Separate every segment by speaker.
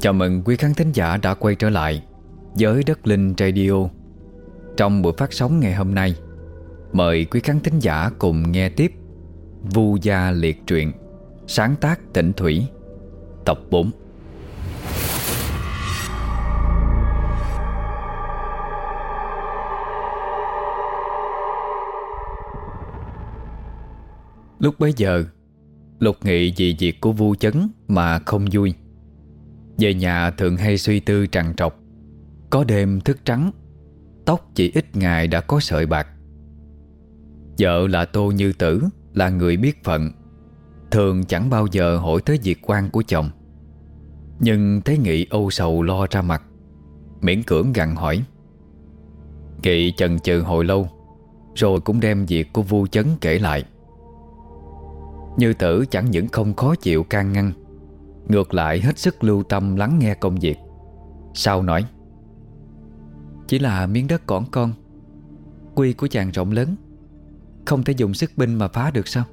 Speaker 1: Chào mừng quý khán thính giả đã quay trở lại với Đất Linh Radio. Trong buổi phát sóng ngày hôm nay, Mời quý khán thính giả cùng nghe tiếp Vu Gia Liệt Truyện, Sáng tác tỉnh Thủy, Tập 4 Lúc bấy giờ, Lục nghị vì việc của vu chấn mà không vui. Về nhà thường hay suy tư trằn trọc. Có đêm thức trắng, Tóc chỉ ít ngày đã có sợi bạc. Vợ là Tô Như Tử, Là người biết phận, Thường chẳng bao giờ hỏi tới việc quan của chồng. Nhưng thấy Nghị âu sầu lo ra mặt, Miễn cưỡng gặn hỏi. Nghị chần chừ hồi lâu, Rồi cũng đem việc của vu chấn kể lại. Như tử chẳng những không khó chịu can ngăn Ngược lại hết sức lưu tâm lắng nghe công việc. Sau nói? Chỉ là miếng đất cỏn con. Quy của chàng rộng lớn. Không thể dùng sức binh mà phá được sao?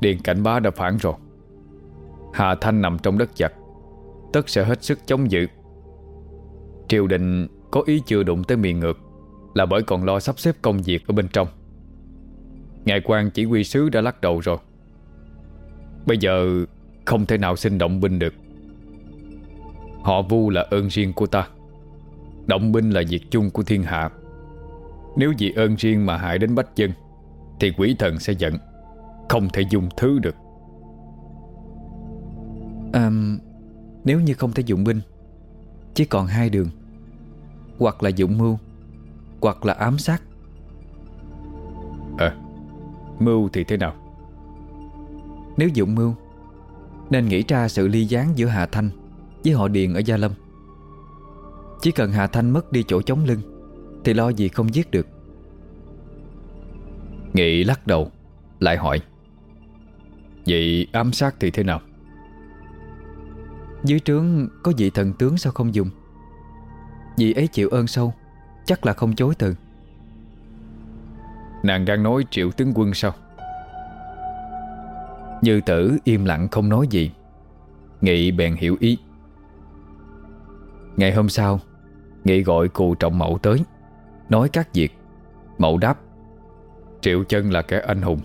Speaker 2: Điện cảnh bá đã phản rồi. Hà Thanh nằm trong đất giặc Tất sẽ hết sức chống giữ. Triều đình có ý chưa đụng tới miền ngược Là bởi còn lo sắp xếp công việc ở bên trong. Ngài quan chỉ huy sứ đã lắc đầu rồi. Bây giờ không thể nào xin động binh được. Họ vu là ơn riêng của ta. Động binh là việc chung của thiên hạ. Nếu vì ơn riêng mà hại đến bách dân Thì quỷ thần sẽ giận Không thể dùng thứ được.
Speaker 1: À, Nếu như không thể dụng binh Chỉ còn hai đường. Hoặc là dụng mưu Hoặc là ám sát.
Speaker 2: Ờ Mưu thì thế nào
Speaker 1: nếu dụng mưu, Nên nghĩ ra sự ly gián giữa Hà Thanh Với họ Điền ở Gia Lâm. Chỉ cần Hà Thanh mất đi chỗ chống lưng, Thì lo gì không giết được.
Speaker 2: Nghị lắc đầu, Lại hỏi, Vậy ám sát thì thế nào?
Speaker 1: Dưới trướng có vị thần tướng sao không dùng? Vị ấy chịu ơn sâu, Chắc là không chối từ.
Speaker 2: Nàng đang nói triệu tướng quân sao?
Speaker 1: Như tử im lặng không nói gì. Nghị bèn hiểu ý. Ngày hôm sau, Nghị gọi cụ trọng mẫu tới, Nói các việc. Mẫu đáp,
Speaker 2: Triệu chân là kẻ anh hùng.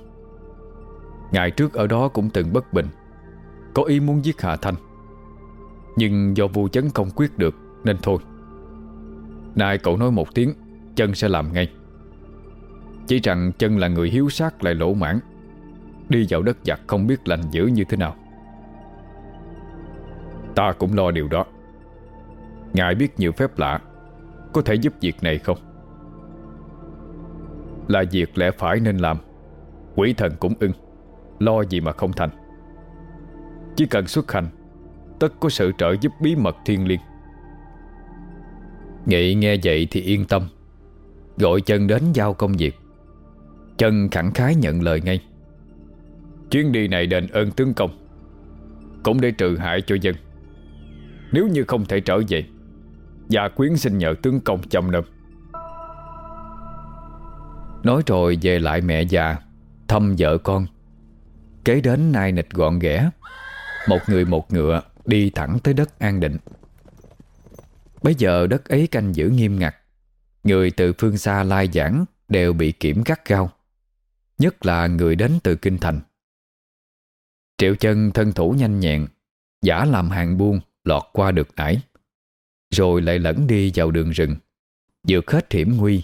Speaker 2: Ngày trước ở đó cũng từng bất bình, Có ý muốn giết Hà Thanh. Nhưng do vu chấn không quyết được Nên thôi. Nay cậu nói một tiếng, Chân sẽ làm ngay. Chỉ rằng chân là người hiếu sát lại lỗ mãn. Đi vào đất giặc không biết lành dữ như thế nào. Ta cũng lo điều đó. Ngài biết nhiều phép lạ, Có thể giúp việc này không? Là việc lẽ phải nên làm. Quỷ thần cũng ưng, Lo gì mà không thành. Chỉ cần xuất hành, Tất có sự trợ giúp bí mật thiên liêng.
Speaker 1: Nghị nghe vậy thì yên tâm, Gọi chân đến giao công việc. Chân khẳng khái nhận lời ngay.
Speaker 2: Chuyến đi này đền ơn tướng công, Cũng để trừ hại cho dân. Nếu như không thể trở về, Gia quyến xin nhờ tướng công chăm nom.
Speaker 1: Nói rồi về lại mẹ già, Thăm vợ con. Kế đến nai nịch gọn ghẽ Một người một ngựa Đi thẳng tới đất an định. Bây giờ đất ấy canh giữ nghiêm ngặt, Người từ phương xa lai giảng Đều bị kiểm gắt gao, Nhất là người đến từ Kinh Thành. Triệu chân thân thủ nhanh nhẹn, Giả làm hàng buôn Lọt qua được ải Rồi lại lẫn đi vào đường rừng Dược hết hiểm nguy,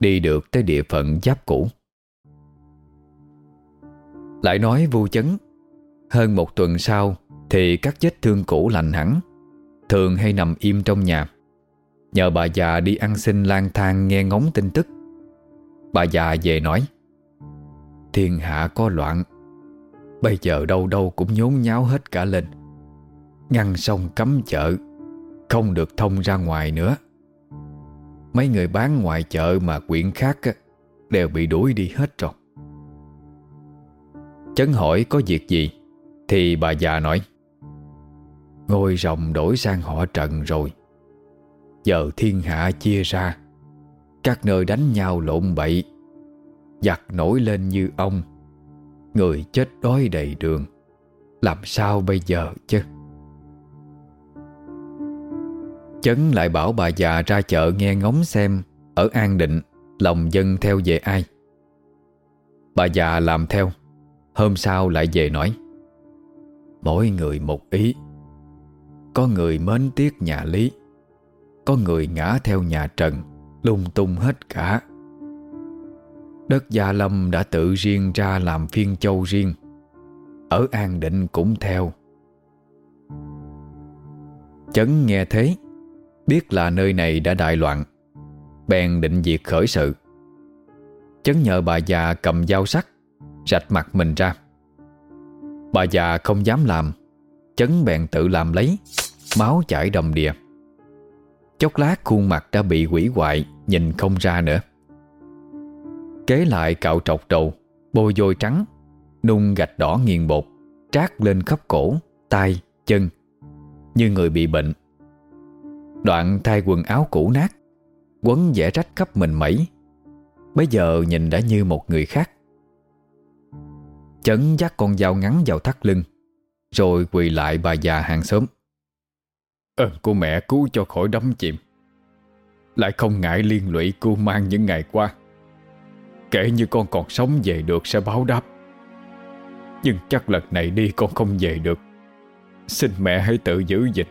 Speaker 1: Đi được tới địa phận giáp cũ. Lại nói vu chấn, Hơn một tuần sau Thì các vết thương cũ lành hẳn, Thường hay nằm im trong nhà. Nhờ bà già đi ăn xin lang thang nghe ngóng tin tức, Bà già về nói, Thiên hạ có loạn Bây giờ đâu đâu cũng nhốn nháo hết cả lên. Ngăn sông cấm chợ, Không được thông ra ngoài nữa. Mấy người bán ngoài chợ mà quyện khác Đều bị đuổi đi hết rồi. Chấn hỏi có việc gì, Thì bà già nói, Ngôi rồng đổi sang họ trần rồi. Giờ thiên hạ chia ra, Các nơi đánh nhau lộn bậy, Giặc nổi lên như ông Người chết đói đầy đường. Làm sao bây giờ chứ? Chấn lại bảo bà già ra chợ nghe ngóng xem, Ở An Định, Lòng dân theo về ai? Bà già làm theo, Hôm sau lại về nói, Mỗi người một ý. Có người mến tiếc nhà Lý, Có người ngã theo nhà Trần, Lung tung hết cả. Đất Gia Lâm đã tự riêng ra làm phiên châu riêng. Ở An Định cũng theo. Chấn nghe thế, Biết là nơi này đã đại loạn, Bèn định việc khởi sự. Chấn nhờ bà già cầm dao sắt, Rạch mặt mình ra. Bà già không dám làm, Chấn bèn tự làm lấy, Máu chảy đầm đìa. Chốc lát khuôn mặt đã bị quỷ hoại, Nhìn không ra nữa. Kế lại cạo trọc đầu Bôi dôi trắng Nung gạch đỏ nghiền bột Trát lên khắp cổ, tay, chân Như người bị bệnh. Đoạn thay quần áo cũ nát Quấn vẽ rách khắp mình mẩy Bây giờ nhìn đã như một người khác. Chấn dắt con dao ngắn vào thắt lưng Rồi quỳ lại bà già hàng xóm. Ờ, Ơn của mẹ cứu cho khỏi đắm chìm. Lại không ngại liên lụy cô mang những ngày qua. Kể như con còn sống về được sẽ báo đáp. Nhưng chắc lần này đi con không về được. Xin mẹ hãy tự giữ dịch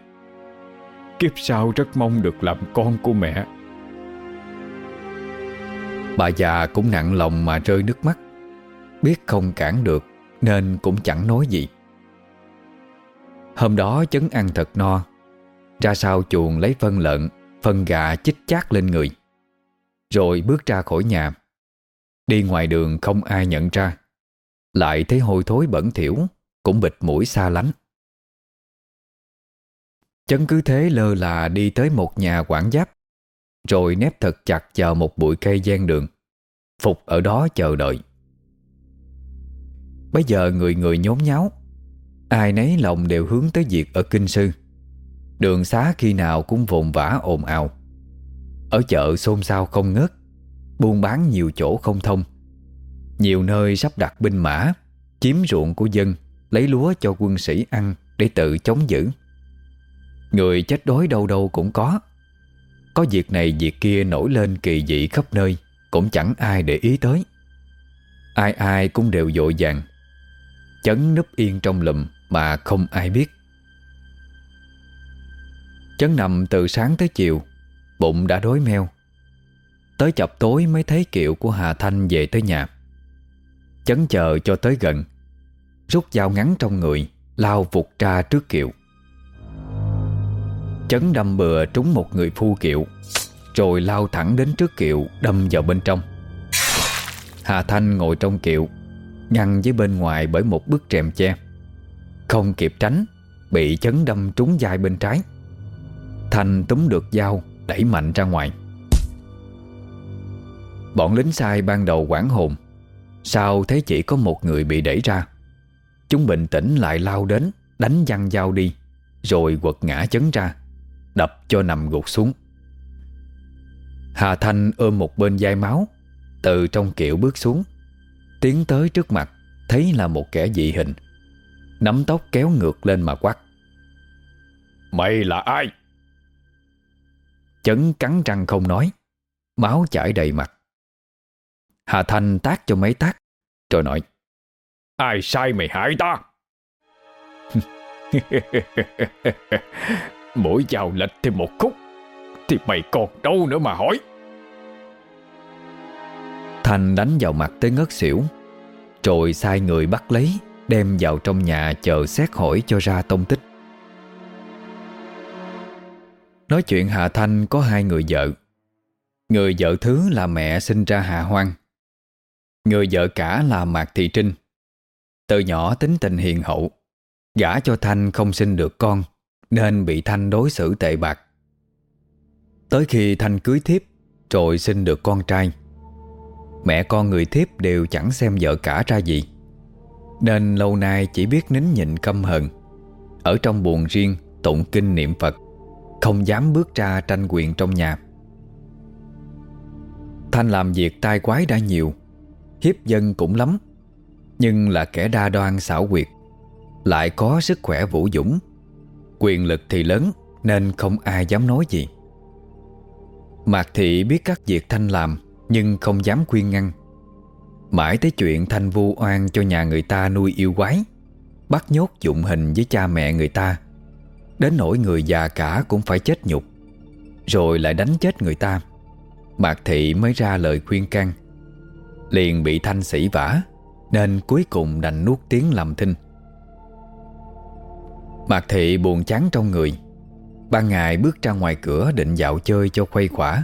Speaker 1: Kiếp sau rất mong được làm con của mẹ. Bà già cũng nặng lòng mà rơi nước mắt. Biết không cản được, Nên cũng chẳng nói gì. Hôm đó chấn ăn thật no. Ra sau chuồng lấy phân lợn, Phân gà chích chát lên người. Rồi bước ra khỏi nhà. Đi ngoài đường không ai nhận ra. Lại thấy hôi thối bẩn thỉu, Cũng bịt mũi xa lánh. Chấn cứ thế lơ là đi tới một nhà quản giáp, Rồi nép thật chặt vào một bụi cây gian đường, Phục ở đó chờ đợi. Bây giờ người người nhốn nháo, Ai nấy lòng đều hướng tới việc ở kinh sư. Đường xá khi nào cũng vồn vã ồn ào. Ở chợ xôn xao không ngớt Buôn bán nhiều chỗ không thông. Nhiều nơi sắp đặt binh mã, Chiếm ruộng của dân, Lấy lúa cho quân sĩ ăn Để tự chống giữ. Người chết đói đâu đâu cũng có. Có việc này việc kia nổi lên kỳ dị khắp nơi, Cũng chẳng ai để ý tới. Ai ai cũng đều dội vàng, Chấn núp yên trong lùm Mà không ai biết. Chấn nằm từ sáng tới chiều, Bụng đã đói meo. Tới chập tối mới thấy kiệu của Hà Thanh về tới nhà. Chấn chờ cho tới gần. Rút dao ngắn trong người, Lao vụt ra trước kiệu. Chấn đâm bừa trúng một người phu kiệu, Rồi lao thẳng đến trước kiệu, Đâm vào bên trong. Hà Thanh ngồi trong kiệu, Ngăn với bên ngoài bởi một bức rèm che. Không kịp tránh, Bị chấn đâm trúng vai bên trái. Thanh túm được dao, Đẩy mạnh ra ngoài. Bọn lính sai ban đầu quảng hồn. Sau thấy chỉ có một người bị đẩy ra. Chúng bình tĩnh lại lao đến Đánh văng dao đi Rồi quật ngã chấn ra Đập cho nằm gục xuống. Hà Thanh ôm một bên dai máu Từ trong kiệu bước xuống. Tiến tới trước mặt Thấy là một kẻ dị hình. Nắm tóc kéo ngược lên mà quát. Mày là ai? Chấn cắn răng không nói Máu chảy đầy mặt Hà Thanh tác cho mấy tác. Rồi nói Ai sai mày hại ta? Mỗi dao lệch thêm một khúc Thì mày còn đâu nữa mà hỏi. Thành đánh vào mặt tới ngất xỉu Rồi sai người bắt lấy Đem vào trong nhà chờ xét hỏi cho ra tông tích. Nói chuyện Hà Thanh có hai người vợ. Người vợ thứ là mẹ sinh ra Hà Hoang Người vợ cả là Mạc Thị Trinh. Từ nhỏ tính tình hiền hậu, Gả cho Thanh không sinh được con, Nên bị Thanh đối xử tệ bạc. Tới khi Thanh cưới thiếp, Rồi sinh được con trai. Mẹ con người thiếp đều chẳng xem vợ cả ra gì, Nên lâu nay chỉ biết nín nhịn căm hận Ở trong buồn riêng tụng kinh niệm Phật, Không dám bước ra tranh quyền trong nhà. Thanh làm việc tai quái đã nhiều Hiếp dân cũng lắm. Nhưng là kẻ đa đoan xảo quyệt, Lại có sức khỏe vũ dũng. Quyền lực thì lớn, Nên không ai dám nói gì. Mạc Thị biết các việc Thanh làm, Nhưng không dám khuyên ngăn. Mãi tới chuyện Thanh vu oan cho nhà người ta nuôi yêu quái, Bắt nhốt dụng hình với cha mẹ người ta, Đến nỗi người già cả cũng phải chết nhục, Rồi lại đánh chết người ta. Mạc Thị mới ra lời khuyên can. Liền bị Thanh sĩ vả, Nên cuối cùng đành nuốt tiếng làm thinh. Mạc Thị buồn chán trong người. Ban ngày bước ra ngoài cửa định dạo chơi cho khuây khỏa.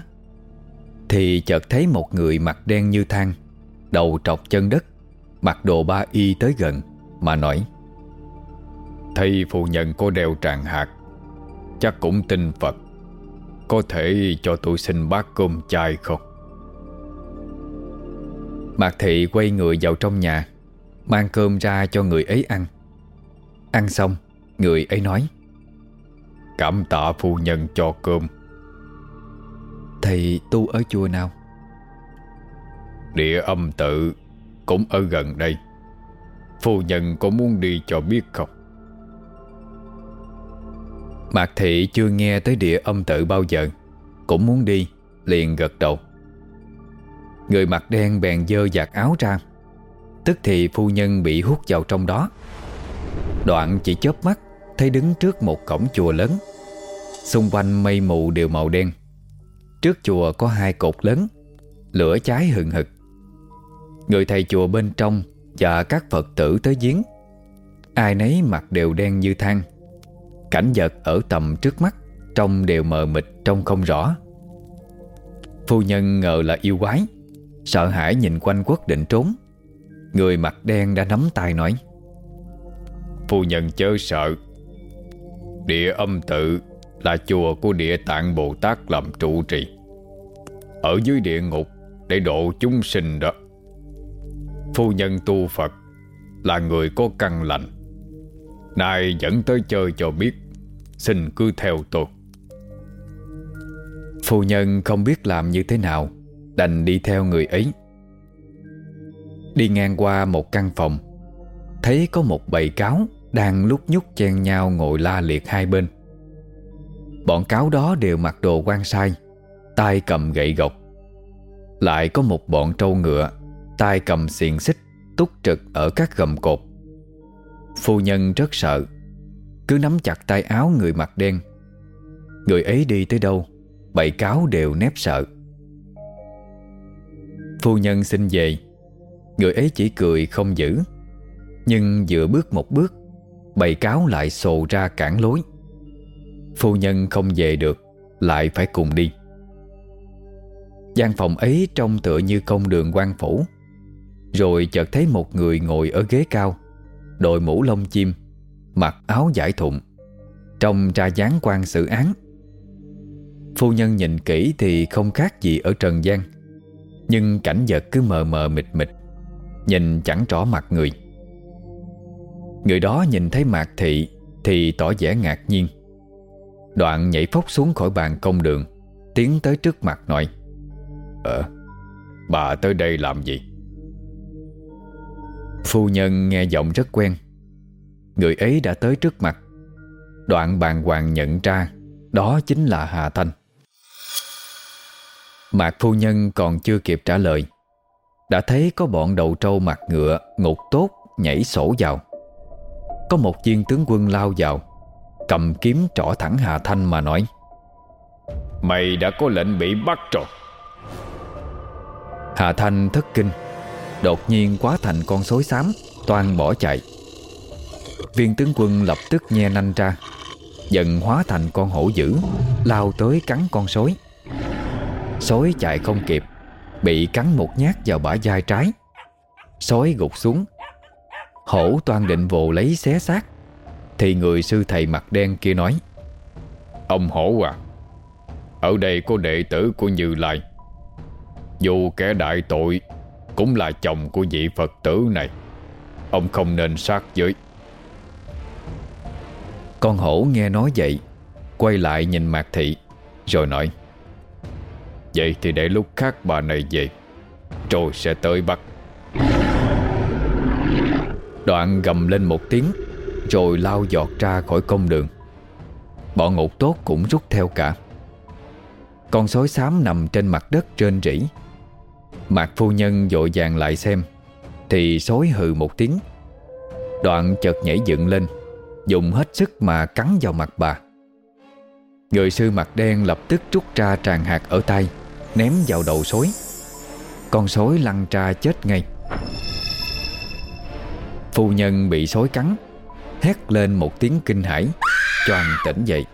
Speaker 1: Thì chợt thấy một người mặt đen như than, Đầu trọc chân đất, Mặc đồ ba y tới gần, Mà nói,
Speaker 2: Thầy phụ nhân cô đeo tràng hạt, Chắc cũng tin Phật. Có thể cho tôi xin bát cơm chay không?
Speaker 1: Mạc Thị quay người vào trong nhà Mang cơm ra cho người ấy ăn. Ăn xong Người ấy nói
Speaker 2: Cảm tạ phu nhân cho cơm.
Speaker 1: Thầy tu ở chùa nào?
Speaker 2: Địa âm tự Cũng ở gần đây. Phu nhân có muốn đi cho biết không?
Speaker 1: Mạc Thị chưa nghe tới địa âm tự bao giờ Cũng muốn đi Liền gật đầu Người mặt đen bèn dơ giặt áo ra. Tức thì phu nhân bị hút vào trong đó. Đoạn chỉ chớp mắt, Thấy đứng trước một cổng chùa lớn. Xung quanh mây mù đều màu đen. Trước chùa có hai cột lớn, Lửa cháy hừng hực. Người thầy chùa bên trong Và các Phật tử tới giếng Ai nấy mặt đều đen như than. Cảnh vật ở tầm trước mắt, Trông đều mờ mịt, trông không rõ. Phu nhân ngờ là yêu quái. Sợ hãi nhìn quanh quất định trốn. Người mặt đen đã nắm tay nói
Speaker 2: Phu nhân chớ sợ. Địa âm tự là chùa của địa tạng Bồ Tát làm trụ trì. Ở dưới địa ngục để độ chúng sinh đó. Phu nhân tu Phật là người có căn lành. Nay dẫn tới chơi cho biết Xin cứ theo tôi.
Speaker 1: Phu nhân không biết làm như thế nào Đành đi theo người ấy. Đi ngang qua một căn phòng, Thấy có một bầy cáo Đang lúc nhúc chen nhau ngồi la liệt hai bên. Bọn cáo đó đều mặc đồ quan sai, tay cầm gậy gộc. Lại có một bọn trâu ngựa, tay cầm xiềng xích Túc trực ở các gầm cột. Phu nhân rất sợ, Cứ nắm chặt tay áo người mặc đen. Người ấy đi tới đâu, bầy cáo đều nép sợ. Phu nhân xin về. Người ấy chỉ cười không giữ. Nhưng vừa bước một bước, Bầy cáo lại sồ ra cản lối. Phu nhân không về được, Lại phải cùng đi. Gian phòng ấy trông tựa như công đường quan phủ. Rồi chợt thấy một người ngồi ở ghế cao, Đội mũ lông chim, Mặc áo giải thụng, Trông ra dáng quan xử án. Phu nhân nhìn kỹ thì không khác gì ở trần gian. Nhưng cảnh vật cứ mờ mờ mịt mịt, Nhìn chẳng rõ mặt người. Người đó nhìn thấy mạc thị Thì tỏ vẻ ngạc nhiên. Đoạn nhảy phóc xuống khỏi bàn công đường, Tiến tới trước mặt nói Ờ Bà tới đây làm gì? Phu nhân nghe giọng rất quen. Người ấy đã tới trước mặt. Đoạn bàn hoàng nhận ra, Đó chính là Hà Thanh. Mạc phu nhân còn chưa kịp trả lời Đã thấy có bọn đầu trâu mặt ngựa Ngục tốt nhảy sổ vào. Có một viên tướng quân lao vào Cầm kiếm trỏ thẳng Hà Thanh mà nói
Speaker 2: Mày đã có lệnh bị bắt rồi.
Speaker 1: Hà Thanh thất kinh Đột nhiên quá thành con sói xám Toan bỏ chạy. Viên tướng quân lập tức nhe nanh ra Dần hóa thành con hổ dữ Lao tới cắn con sói Sói chạy không kịp, Bị cắn một nhát vào bả vai trái. Sói gục xuống. Hổ toan định vồ lấy xé xác. Thì người sư thầy mặt đen kia nói,
Speaker 2: Ông hổ à Ở đây có đệ tử của Như Lai. Dù kẻ đại tội Cũng là chồng của vị Phật tử này. Ông không nên sát giới.
Speaker 1: Con hổ nghe nói vậy, Quay lại nhìn Mạc Thị, Rồi nói Vậy thì để lúc khác bà này về, Rồi sẽ tới bắt. Đoạn gầm lên một tiếng, Rồi lao giọt ra khỏi công đường. Bọn ngục tốt cũng rút theo cả. Con sói xám nằm trên mặt đất trên rỉ. Mạc phu nhân dội vàng lại xem, Thì sói hừ một tiếng. Đoạn chợt nhảy dựng lên, Dùng hết sức mà cắn vào mặt bà. Người sư mặt đen lập tức rút ra tràn hạt ở tay. Ném vào đầu sói Con sói lăn ra chết ngay. Phu nhân bị sói cắn, Hét lên một tiếng kinh hãi, Choàng tỉnh dậy.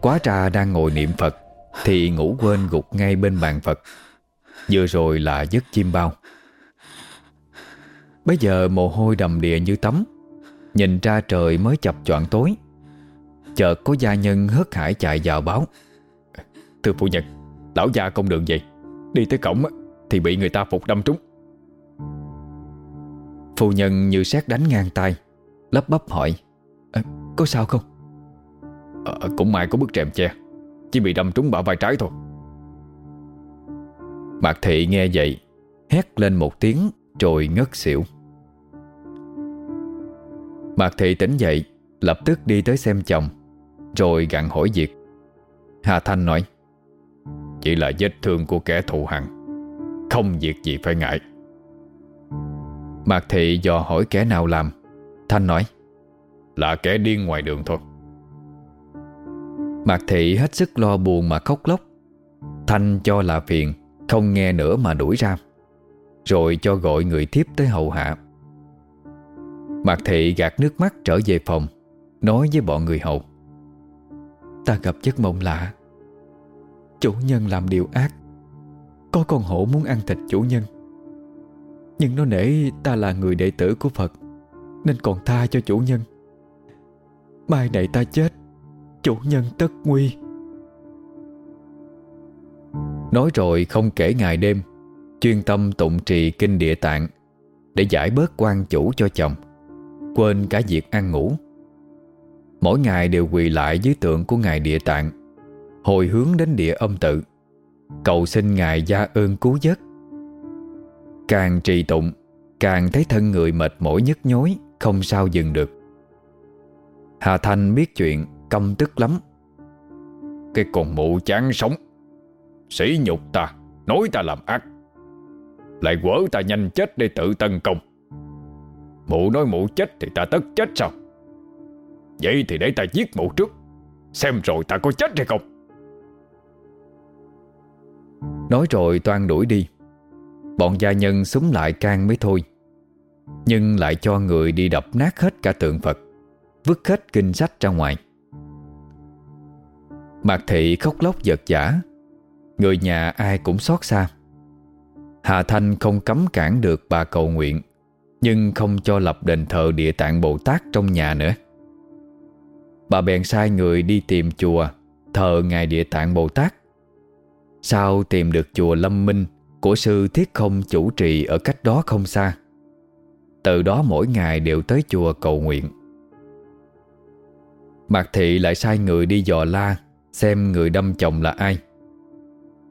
Speaker 1: Quá trà đang ngồi niệm Phật, Thì ngủ quên gục ngay bên bàn Phật. Vừa rồi là giấc chim bao. Bây giờ mồ hôi đầm đìa như tắm, Nhìn ra trời mới chập choạng tối. Chợt có gia nhân hớt hải chạy vào báo. Thưa phụ nhân Lão già công đường vậy Đi tới cổng thì bị người ta phục đâm trúng. Phu nhân như xét đánh ngang tay Lấp bắp hỏi à, Có sao không? À, Cũng may có bức rèm che Chỉ bị đâm trúng bả vai trái thôi. Mạc thị nghe vậy Hét lên một tiếng Rồi ngất xỉu. Mạc thị tỉnh dậy Lập tức đi tới xem chồng Rồi gặn hỏi việc. Hà Thanh nói chỉ là vết thương của kẻ thù hằn. Không việc gì phải ngại. Mạc thị dò hỏi kẻ nào làm? Thanh nói, Là kẻ điên ngoài đường thôi. Mạc thị hết sức lo buồn mà khóc lóc. Thanh cho là phiền, Không nghe nữa mà đuổi ra, Rồi cho gọi người thiếp tới hầu hạ. Mạc thị gạt nước mắt trở về phòng, Nói với bọn người hầu, Ta gặp giấc mộng lạ Chủ nhân làm điều ác. Có con hổ muốn ăn thịt chủ nhân. Nhưng nó nể ta là người đệ tử của Phật, Nên còn tha cho chủ nhân. Mai này ta chết, Chủ nhân tất nguy. Nói rồi không kể ngày đêm, Chuyên tâm tụng trì kinh địa tạng Để giải bớt quan chủ cho chồng, Quên cả việc ăn ngủ. Mỗi ngày đều quỳ lại dưới tượng của Ngài Địa Tạng. Hồi hướng đến địa âm tự. Cầu xin Ngài gia ơn cứu giấc Càng trì tụng, Càng thấy thân người mệt mỏi nhức nhối, Không sao dừng được. Hà Thanh biết chuyện, Căm tức lắm.
Speaker 2: Cái con mụ chán sống. Sỉ nhục ta, Nói ta làm ác. Lại quở ta nhanh chết để tự tân công. Mụ nói mụ chết thì ta tất chết sao? Vậy thì để ta giết mụ trước, Xem rồi ta có chết hay không?
Speaker 1: Nói rồi toan đuổi đi. Bọn gia nhân súng lại can mới thôi. Nhưng lại cho người đi đập nát hết cả tượng Phật, Vứt hết kinh sách ra ngoài. Mạc thị khóc lóc giật giả Người nhà ai cũng xót xa. Hà Thanh không cấm cản được bà cầu nguyện, Nhưng không cho lập đền thờ địa tạng Bồ Tát trong nhà nữa. Bà bèn sai người đi tìm chùa, Thờ Ngài Địa Tạng Bồ Tát. Sau tìm được chùa Lâm Minh Của sư Thiết Không chủ trì Ở cách đó không xa? Từ đó mỗi ngày đều tới chùa cầu nguyện. Mạc Thị lại sai người đi dò la, Xem người đâm chồng là ai.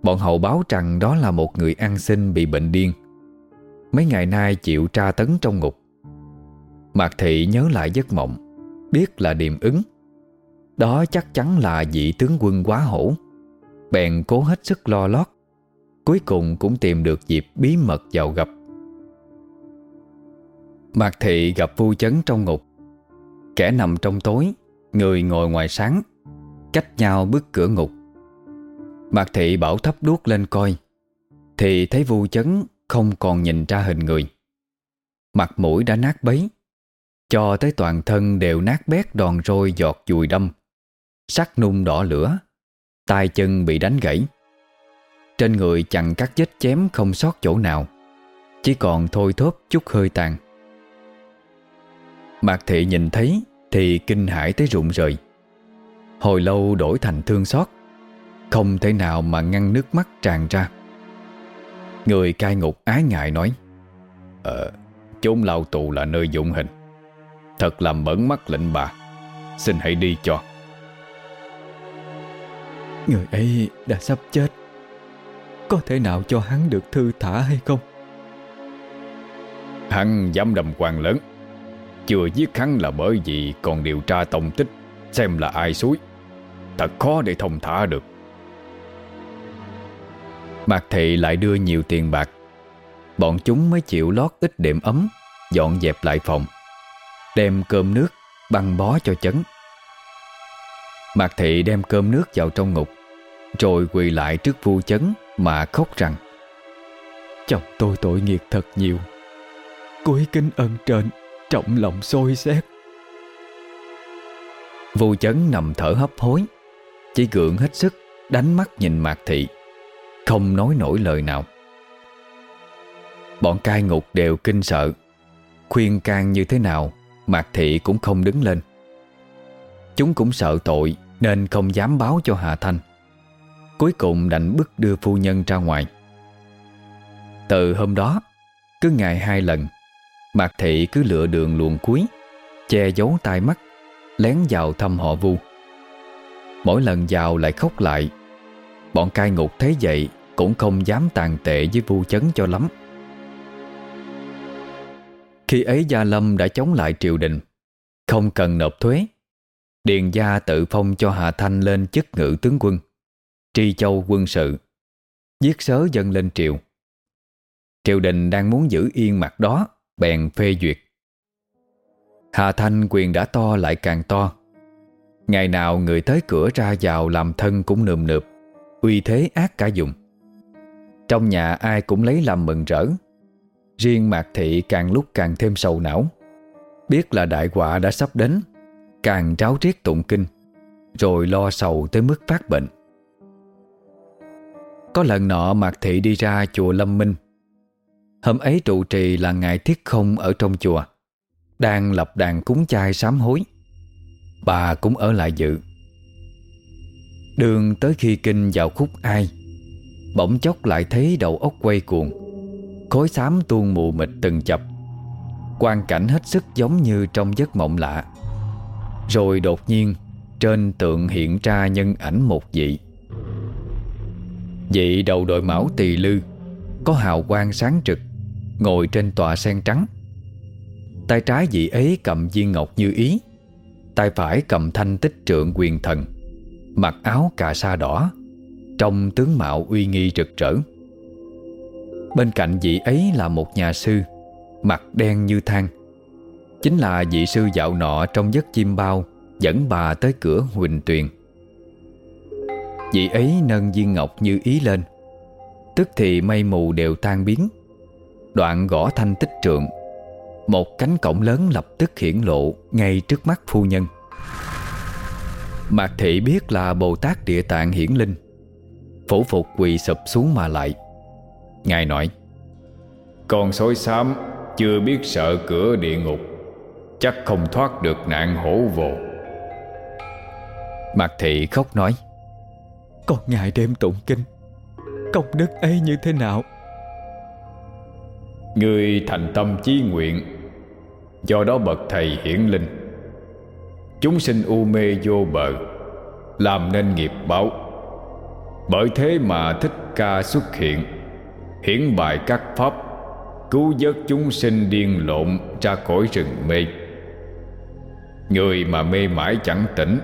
Speaker 1: Bọn hậu báo rằng đó là một người ăn xin bị bệnh điên. Mấy ngày nay chịu tra tấn trong ngục. Mạc Thị nhớ lại giấc mộng, Biết là điềm ứng. Đó chắc chắn là vị tướng quân quá hổ. Bèn cố hết sức lo lót, Cuối cùng cũng tìm được dịp bí mật vào gặp. Mạc thị gặp vu chấn trong ngục. Kẻ nằm trong tối, Người ngồi ngoài sáng, Cách nhau bước cửa ngục. Mạc thị bảo thấp đuốc lên coi, Thì thấy vu chấn Không còn nhìn ra hình người. Mặt mũi đã nát bấy, Cho tới toàn thân đều nát bét đòn roi giọt dùi đâm. Sắc nung đỏ lửa tay chân bị đánh gãy. Trên người chặn các vết chém không sót chỗ nào Chỉ còn thôi thóp chút hơi tàn. Mạc thị nhìn thấy Thì kinh hãi tới rụng rời. Hồi lâu đổi thành thương xót Không thể nào mà ngăn nước mắt tràn ra. Người cai ngục ái ngại nói Ờ, chốn lao tù là nơi dụng hình. Thật làm bẩn mắt lệnh bà Xin hãy đi cho. Người ấy đã sắp chết. Có thể nào cho hắn được thư thả hay không?
Speaker 2: Hắn dám đầm quan lớn. Chưa giết hắn là bởi vì còn điều tra tông tích, Xem là ai suối. Thật khó để thông thả được.
Speaker 1: Mạc Thị lại đưa nhiều tiền bạc. Bọn chúng mới chịu lót ít đệm ấm, Dọn dẹp lại phòng, Đem cơm nước Băng bó cho chấn. Mạc Thị đem cơm nước vào trong ngục, Rồi quỳ lại trước vua chấn Mà khóc rằng, Chồng tôi tội nghiệp thật nhiều. Cúi kính ân trên, Trọng lòng sôi xét. Vua chấn nằm thở hấp hối, Chỉ gượng hết sức, Đánh mắt nhìn Mạc Thị, Không nói nổi lời nào. Bọn cai ngục đều kinh sợ, Khuyên can như thế nào, Mạc Thị cũng không đứng lên. Chúng cũng sợ tội nên không dám báo cho Hà Thanh. Cuối cùng đành bức đưa phu nhân ra ngoài. Từ hôm đó, Cứ ngày hai lần, Mạc Thị cứ lựa đường luồn cuối, Che giấu tai mắt, Lén vào thăm họ vu. Mỗi lần vào lại khóc lại, Bọn cai ngục thấy vậy Cũng không dám tàn tệ với vu chấn cho lắm. Khi ấy Gia Lâm đã chống lại triều đình, Không cần nộp thuế Điền gia tự phong cho Hà Thanh lên chức ngự tướng quân. Tri châu quân sự. Giết sớ dân lên triều. Triều đình đang muốn giữ yên mặt đó, Bèn phê duyệt. Hà Thanh quyền đã to lại càng to. Ngày nào người tới cửa ra vào làm thân cũng nườm nượp, Uy thế ác cả dùng. Trong nhà ai cũng lấy làm mừng rỡ. Riêng Mạc Thị càng lúc càng thêm sầu não. Biết là đại họa đã sắp đến. Càng ráo riết tụng kinh, Rồi lo sầu tới mức phát bệnh. Có lần nọ Mạc Thị đi ra chùa Lâm Minh. Hôm ấy trụ trì là ngài Thiết Không ở trong chùa, Đang lập đàn cúng chay sám hối. Bà cũng ở lại dự. Đường tới khi kinh vào khúc ai, Bỗng chốc lại thấy đầu óc quay cuồng Khối xám tuôn mù mịt từng chập. Quan cảnh hết sức giống như trong giấc mộng lạ. Rồi đột nhiên, Trên tượng hiện ra nhân ảnh một vị. Vị đầu đội mão tỳ lư, Có hào quang sáng trực, Ngồi trên tòa sen trắng. Tay trái vị ấy cầm viên ngọc như ý, Tay phải cầm thanh tích trượng quyền thần, Mặc áo cà sa đỏ Trong tướng mạo uy nghi rực rỡ. Bên cạnh vị ấy là một nhà sư, Mặt đen như than. Chính là vị sư dạo nọ trong giấc chim bao, Dẫn bà tới cửa Huỳnh Tuyền. Vị ấy nâng viên ngọc như ý lên, Tức thì mây mù đều tan biến. Đoạn gõ thanh tích trượng, Một cánh cổng lớn lập tức hiển lộ Ngay trước mắt phu nhân. Mạc thị biết là Bồ Tát Địa Tạng hiển linh, Phủ phục quỳ sụp xuống mà lại. Ngài nói,
Speaker 2: Con sói xám chưa biết sợ cửa địa ngục. Chắc không thoát được nạn hổ vồ.
Speaker 1: Mạc thị khóc nói Con ngài đêm tụng kinh Công đức ấy như thế nào?
Speaker 2: Người thành tâm chí nguyện Do đó bậc thầy hiển linh. Chúng sinh u mê vô bờ Làm nên nghiệp báo. Bởi thế mà Thích Ca xuất hiện Hiển bài các pháp Cứu vớt chúng sinh điên lộn Ra khỏi rừng mê Người mà mê mãi chẳng tỉnh,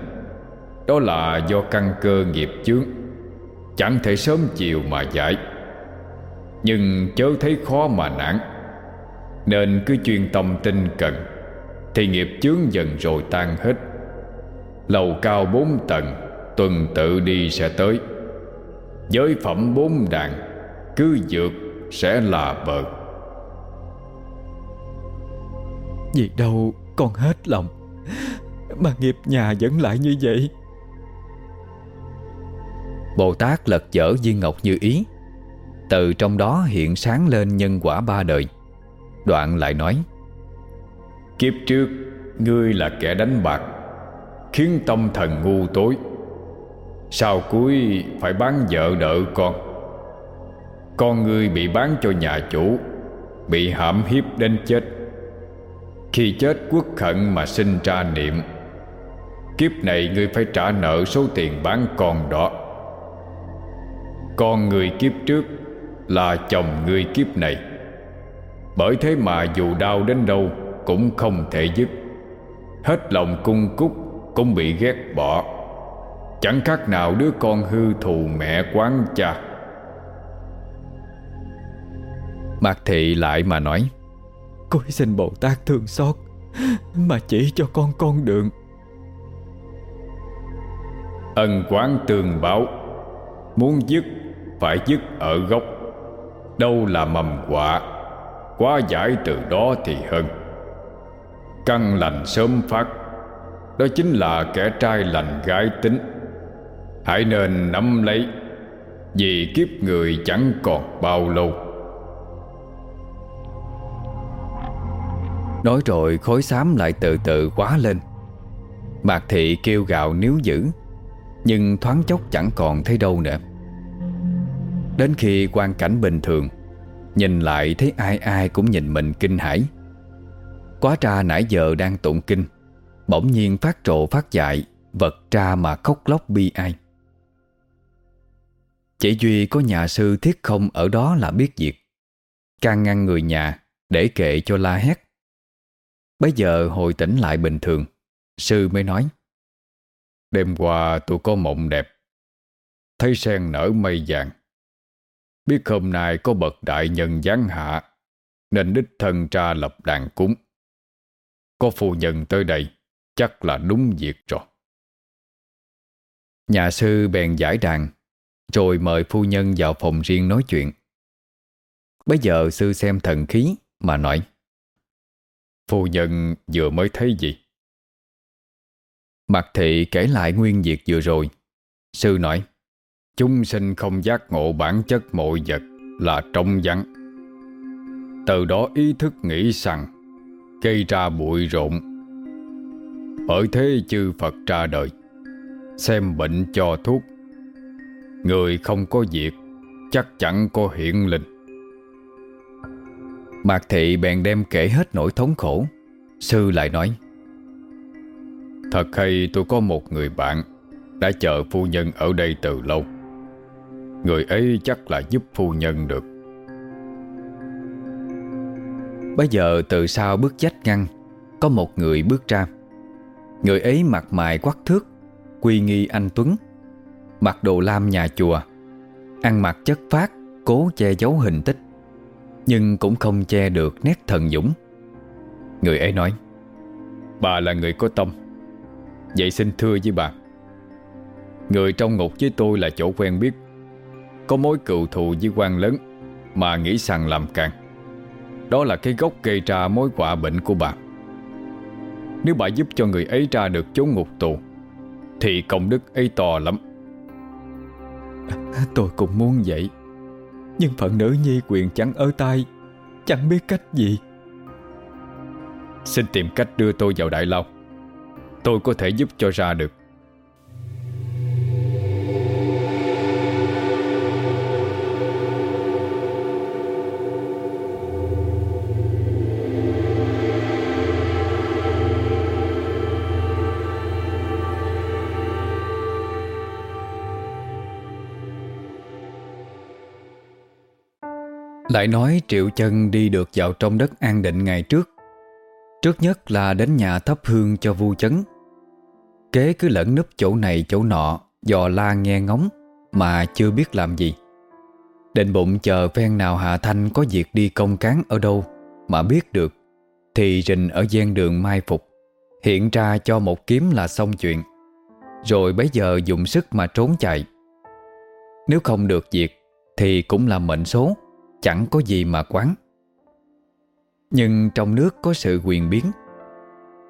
Speaker 2: Đó là do căn cơ nghiệp chướng. Chẳng thể sớm chiều mà giải. Nhưng chớ thấy khó mà nản, Nên cứ chuyên tâm tinh cần, Thì nghiệp chướng dần rồi tan hết. Lầu cao bốn tầng, Tuần tự đi sẽ tới. Giới phẩm bốn đàn, Cứ dược sẽ là bợt
Speaker 1: Việc đâu con hết lòng? Mà nghiệp nhà vẫn lại như vậy. Bồ Tát lật dở viên ngọc như ý. Từ trong đó hiện sáng lên nhân quả ba đời. Đoạn lại nói
Speaker 2: Kiếp trước Ngươi là kẻ đánh bạc Khiến tâm thần ngu tối. Sau cuối phải bán vợ đỡ con. Con ngươi bị bán cho nhà chủ Bị hãm hiếp đến chết. Khi chết quốc khẩn mà sinh ra niệm Kiếp này ngươi phải trả nợ số tiền bán con đó. Con người kiếp trước là chồng ngươi kiếp này. Bởi thế mà dù đau đến đâu Cũng không thể dứt. Hết lòng cung cúc
Speaker 3: cũng bị ghét bỏ. Chẳng khác nào đứa con hư thù mẹ quán cha.
Speaker 1: Mạc Thị lại mà nói
Speaker 2: Cúi xin Bồ Tát thương xót, Mà chỉ cho con con đường.
Speaker 3: Ân quán tương báo. Muốn dứt, Phải dứt ở gốc. Đâu là mầm quả, Quá giải từ đó thì hơn. Căn lành sớm phát, Đó chính là kẻ trai lành gái tính. Hãy nên nắm lấy, Vì kiếp người chẳng còn bao lâu.
Speaker 1: Nói rồi khối xám lại từ từ quá lên. Mạc thị kêu gạo níu giữ. Nhưng thoáng chốc chẳng còn thấy đâu nữa. Đến khi quan cảnh bình thường, Nhìn lại thấy ai ai cũng nhìn mình kinh hãi. Quá tra nãy giờ đang tụng kinh, Bỗng nhiên phát trộ phát dại, Vật ra mà khóc lóc bi ai. Chỉ Duy có nhà sư thiết không ở đó là biết việc, Can ngăn người nhà Để kệ cho la hét. Bây giờ hồi tỉnh lại bình thường, Sư mới nói
Speaker 3: Đêm qua tôi có mộng đẹp. Thấy sen nở mây vàng. Biết hôm nay có bậc đại nhân giáng hạ, Nên đích thân tra lập đàn cúng. Có phu nhân tới đây, Chắc là đúng việc rồi.
Speaker 1: Nhà sư bèn giải đàn, Rồi mời phu nhân vào phòng riêng nói chuyện. Bây giờ sư xem thần khí Mà nói.
Speaker 3: Phu nhân vừa mới thấy gì?
Speaker 1: Mạc thị kể lại nguyên việc vừa rồi. Sư nói,
Speaker 3: Chúng sinh không giác ngộ bản chất mọi vật là trong vắng. Từ đó ý thức nghĩ rằng, Gây ra bụi rộn. Bởi thế chư Phật ra đời, Xem bệnh cho thuốc. Người không có việc, Chắc chẳng có hiện linh.
Speaker 1: Mạc thị bèn đem kể hết nỗi thống khổ. Sư lại nói
Speaker 3: Thật hay tôi có một người bạn Đã chờ phu nhân ở đây từ lâu. Người ấy chắc là giúp phu nhân được.
Speaker 1: Bây giờ từ sau bước dách ngăn, Có một người bước ra. Người ấy mặt mày quắc thước, Quy nghi anh Tuấn. Mặc đồ lam nhà chùa, Ăn mặc chất phát Cố che giấu hình tích, Nhưng cũng không che được nét thần dũng. Người ấy nói,
Speaker 3: Bà là người có tâm Vậy xin thưa với bà. Người trong ngục với tôi là chỗ quen biết. Có mối cựu thù với quan lớn Mà nghĩ rằng làm càng. Đó là cái gốc gây ra mối quả bệnh của bà. Nếu bà giúp cho người ấy ra được chốn ngục tù Thì công đức ấy to lắm.
Speaker 2: Tôi cũng muốn vậy. Nhưng phận nữ nhi quyền chẳng ở tay Chẳng biết cách gì.
Speaker 3: Xin tìm cách đưa tôi vào Đại Lao Tôi có thể giúp cho ra được.
Speaker 1: Lại nói Triệu Chân đi được vào trong đất an định ngày trước. Trước nhất là đến nhà thắp hương cho vu chấn. Kế cứ lẫn núp chỗ này chỗ nọ, Dò la nghe ngóng, Mà chưa biết làm gì. Định bụng chờ phen nào Hạ Thanh Có việc đi công cán ở đâu Mà biết được, Thì rình ở gian đường mai phục, Hiện ra cho một kiếm là xong chuyện. Rồi bấy giờ dùng sức mà trốn chạy. Nếu không được việc, Thì cũng là mệnh số, Chẳng có gì mà quán. Nhưng trong nước có sự quyền biến.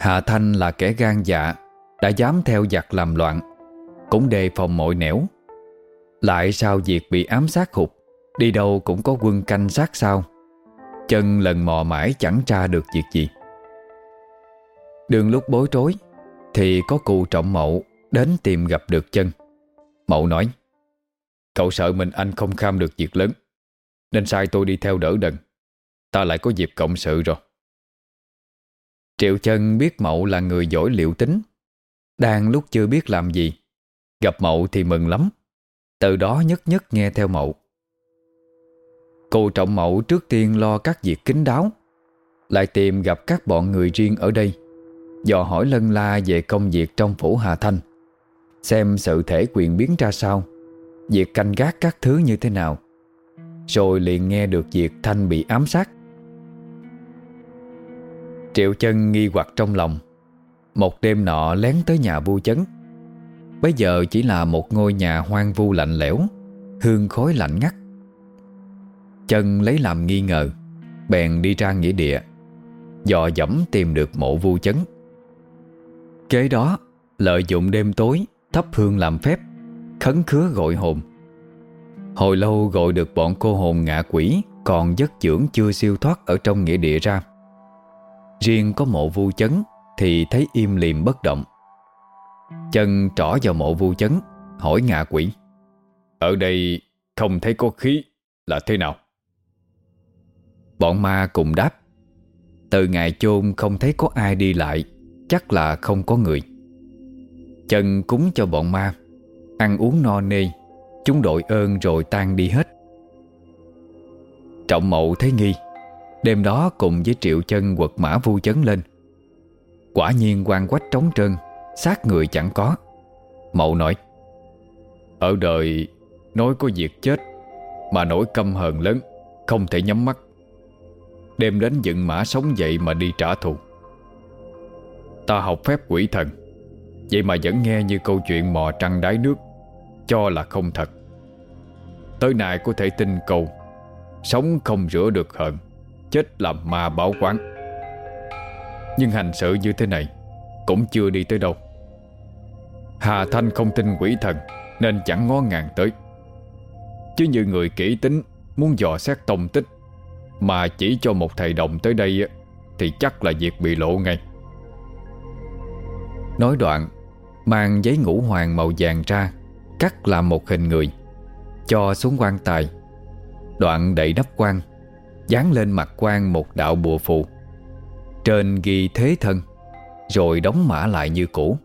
Speaker 1: Hạ Thanh là kẻ gan dạ Đã dám theo giặc làm loạn, Cũng đề phòng mọi nẻo. Lại sau việc bị ám sát hụt Đi đâu cũng có quân canh sát sao. Chân lần mò mãi chẳng tra được việc gì. Đường lúc bối rối, Thì có cụ trọng mậu Đến tìm gặp được chân. Mậu nói, Cậu sợ mình anh không kham được việc lớn, Nên sai tôi đi theo đỡ đần. Ta lại có dịp cộng sự rồi. Triệu chân biết Mậu là người giỏi liệu tính. Đang lúc chưa biết làm gì, Gặp Mậu thì mừng lắm. Từ đó nhất nhất nghe theo Mậu. Cô trọng Mậu trước tiên lo các việc kín đáo, Lại tìm gặp các bọn người riêng ở đây, Dò hỏi lân la về công việc trong phủ Hà Thanh, Xem sự thể quyền biến ra sao, Việc canh gác các thứ như thế nào, Rồi liền nghe được việc Thanh bị ám sát. Triệu chân nghi hoặc trong lòng. Một đêm nọ lén tới nhà vu chấn. Bây giờ chỉ là một ngôi nhà hoang vu lạnh lẽo, Hương khói lạnh ngắt. Chân lấy làm nghi ngờ, Bèn đi ra nghĩa địa, Dò dẫm tìm được mộ vu chấn. Kế đó, Lợi dụng đêm tối, Thắp hương làm phép, Khấn khứa gọi hồn. Hồi lâu gọi được bọn cô hồn ngạ quỷ Còn giấc dưỡng chưa siêu thoát Ở trong nghĩa địa ra. Riêng có mộ vu chấn Thì thấy im liềm bất động. Chân trỏ vào mộ vu chấn, Hỏi ngạ quỷ.
Speaker 3: Ở đây không thấy có khí Là thế nào?
Speaker 1: Bọn ma cùng đáp. Từ ngày chôn không thấy có ai đi lại, Chắc là không có người. Chân cúng cho bọn ma, Ăn uống no nê, Chúng đội ơn rồi tan đi hết. Trọng mậu thấy nghi. Đêm đó cùng với triệu chân quật mã vu chấn lên. Quả nhiên quan quách trống trơn, xác người chẳng có. Mậu nói,
Speaker 3: Ở đời, Nói có việc chết, Mà nỗi căm hờn lớn, Không thể nhắm mắt. Đêm đến dựng mã sống dậy mà đi trả thù. Ta học phép quỷ thần, Vậy mà vẫn nghe như câu chuyện mò trăng đáy nước, Cho là không thật. Tới nay có thể tin cầu Sống không rửa được hận Chết làm ma báo quán. Nhưng hành sự như thế này Cũng chưa đi tới đâu. Hà Thanh không tin quỷ thần Nên chẳng ngó ngàng tới. Chứ như người kỹ tính Muốn dò xét tông tích Mà chỉ cho một thầy đồng tới đây Thì chắc là việc bị lộ ngay.
Speaker 1: Nói đoạn, Mang giấy ngũ hoàng màu vàng ra, Cắt làm một hình người, Cho xuống quan tài. Đoạn đậy nắp quan Dán lên mặt quan một đạo bùa phù. Trên ghi thế thân, Rồi đóng mã lại như cũ.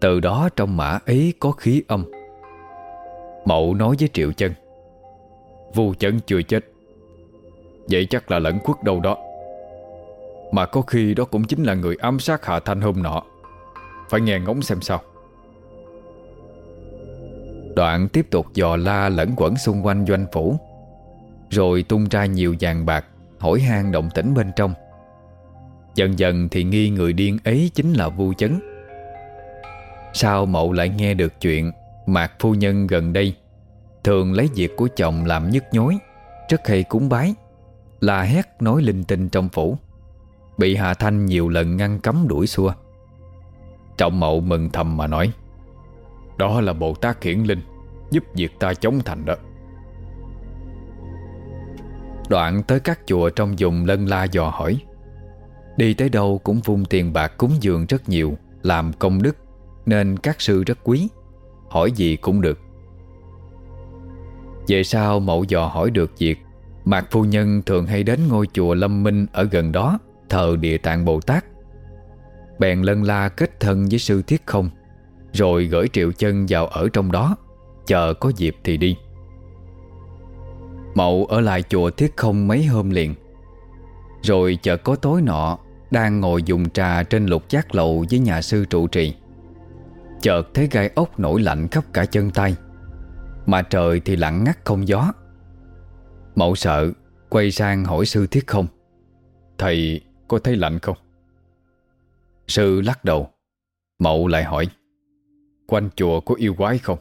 Speaker 1: Từ đó trong mã ấy có khí âm. Mậu nói với Triệu chân, Vu chấn chưa chết. Vậy chắc là lẫn khuất đâu đó. Mà có khi đó cũng chính là người ám sát Hạ Thanh hôm nọ. Phải nghe ngóng xem sao. Đoạn tiếp tục dò la lẫn quẩn xung quanh doanh phủ. Rồi tung ra nhiều vàng bạc, Hỏi han động tĩnh bên trong. Dần dần thì nghi người điên ấy chính là vu chấn. Sao mậu lại nghe được chuyện Mạc phu nhân gần đây Thường lấy việc của chồng làm nhức nhối, Rất hay cúng bái, La hét nói linh tinh trong phủ. Bị Hà Thanh nhiều lần ngăn cấm đuổi xua. Trọng mậu mừng thầm mà nói, Đó là Bồ Tát hiển linh, Giúp việc ta chống thành đó. Đoạn tới các chùa trong vùng lân la dò hỏi. Đi tới đâu cũng vung tiền bạc cúng dường rất nhiều, Làm công đức, Nên các sư rất quý, Hỏi gì cũng được. Về sau mẫu dò hỏi được việc, Mạc phu nhân thường hay đến ngôi chùa Lâm Minh Ở gần đó, Thờ địa tạng Bồ Tát. Bèn lân la kết thân với sư thiết không, Rồi gửi triệu chân vào ở trong đó, Chờ có dịp thì đi. Mậu ở lại chùa thiết không mấy hôm liền Rồi chợt có tối nọ, Đang ngồi dùng trà trên lục giác lầu Với nhà sư trụ trì Chợt thấy gai ốc nổi lạnh khắp cả chân tay Mà trời thì lặng ngắt không gió Mậu sợ, Quay sang hỏi sư thiết không, Thầy có thấy lạnh không? Sư lắc đầu, Mậu lại hỏi, Quanh chùa có yêu quái không?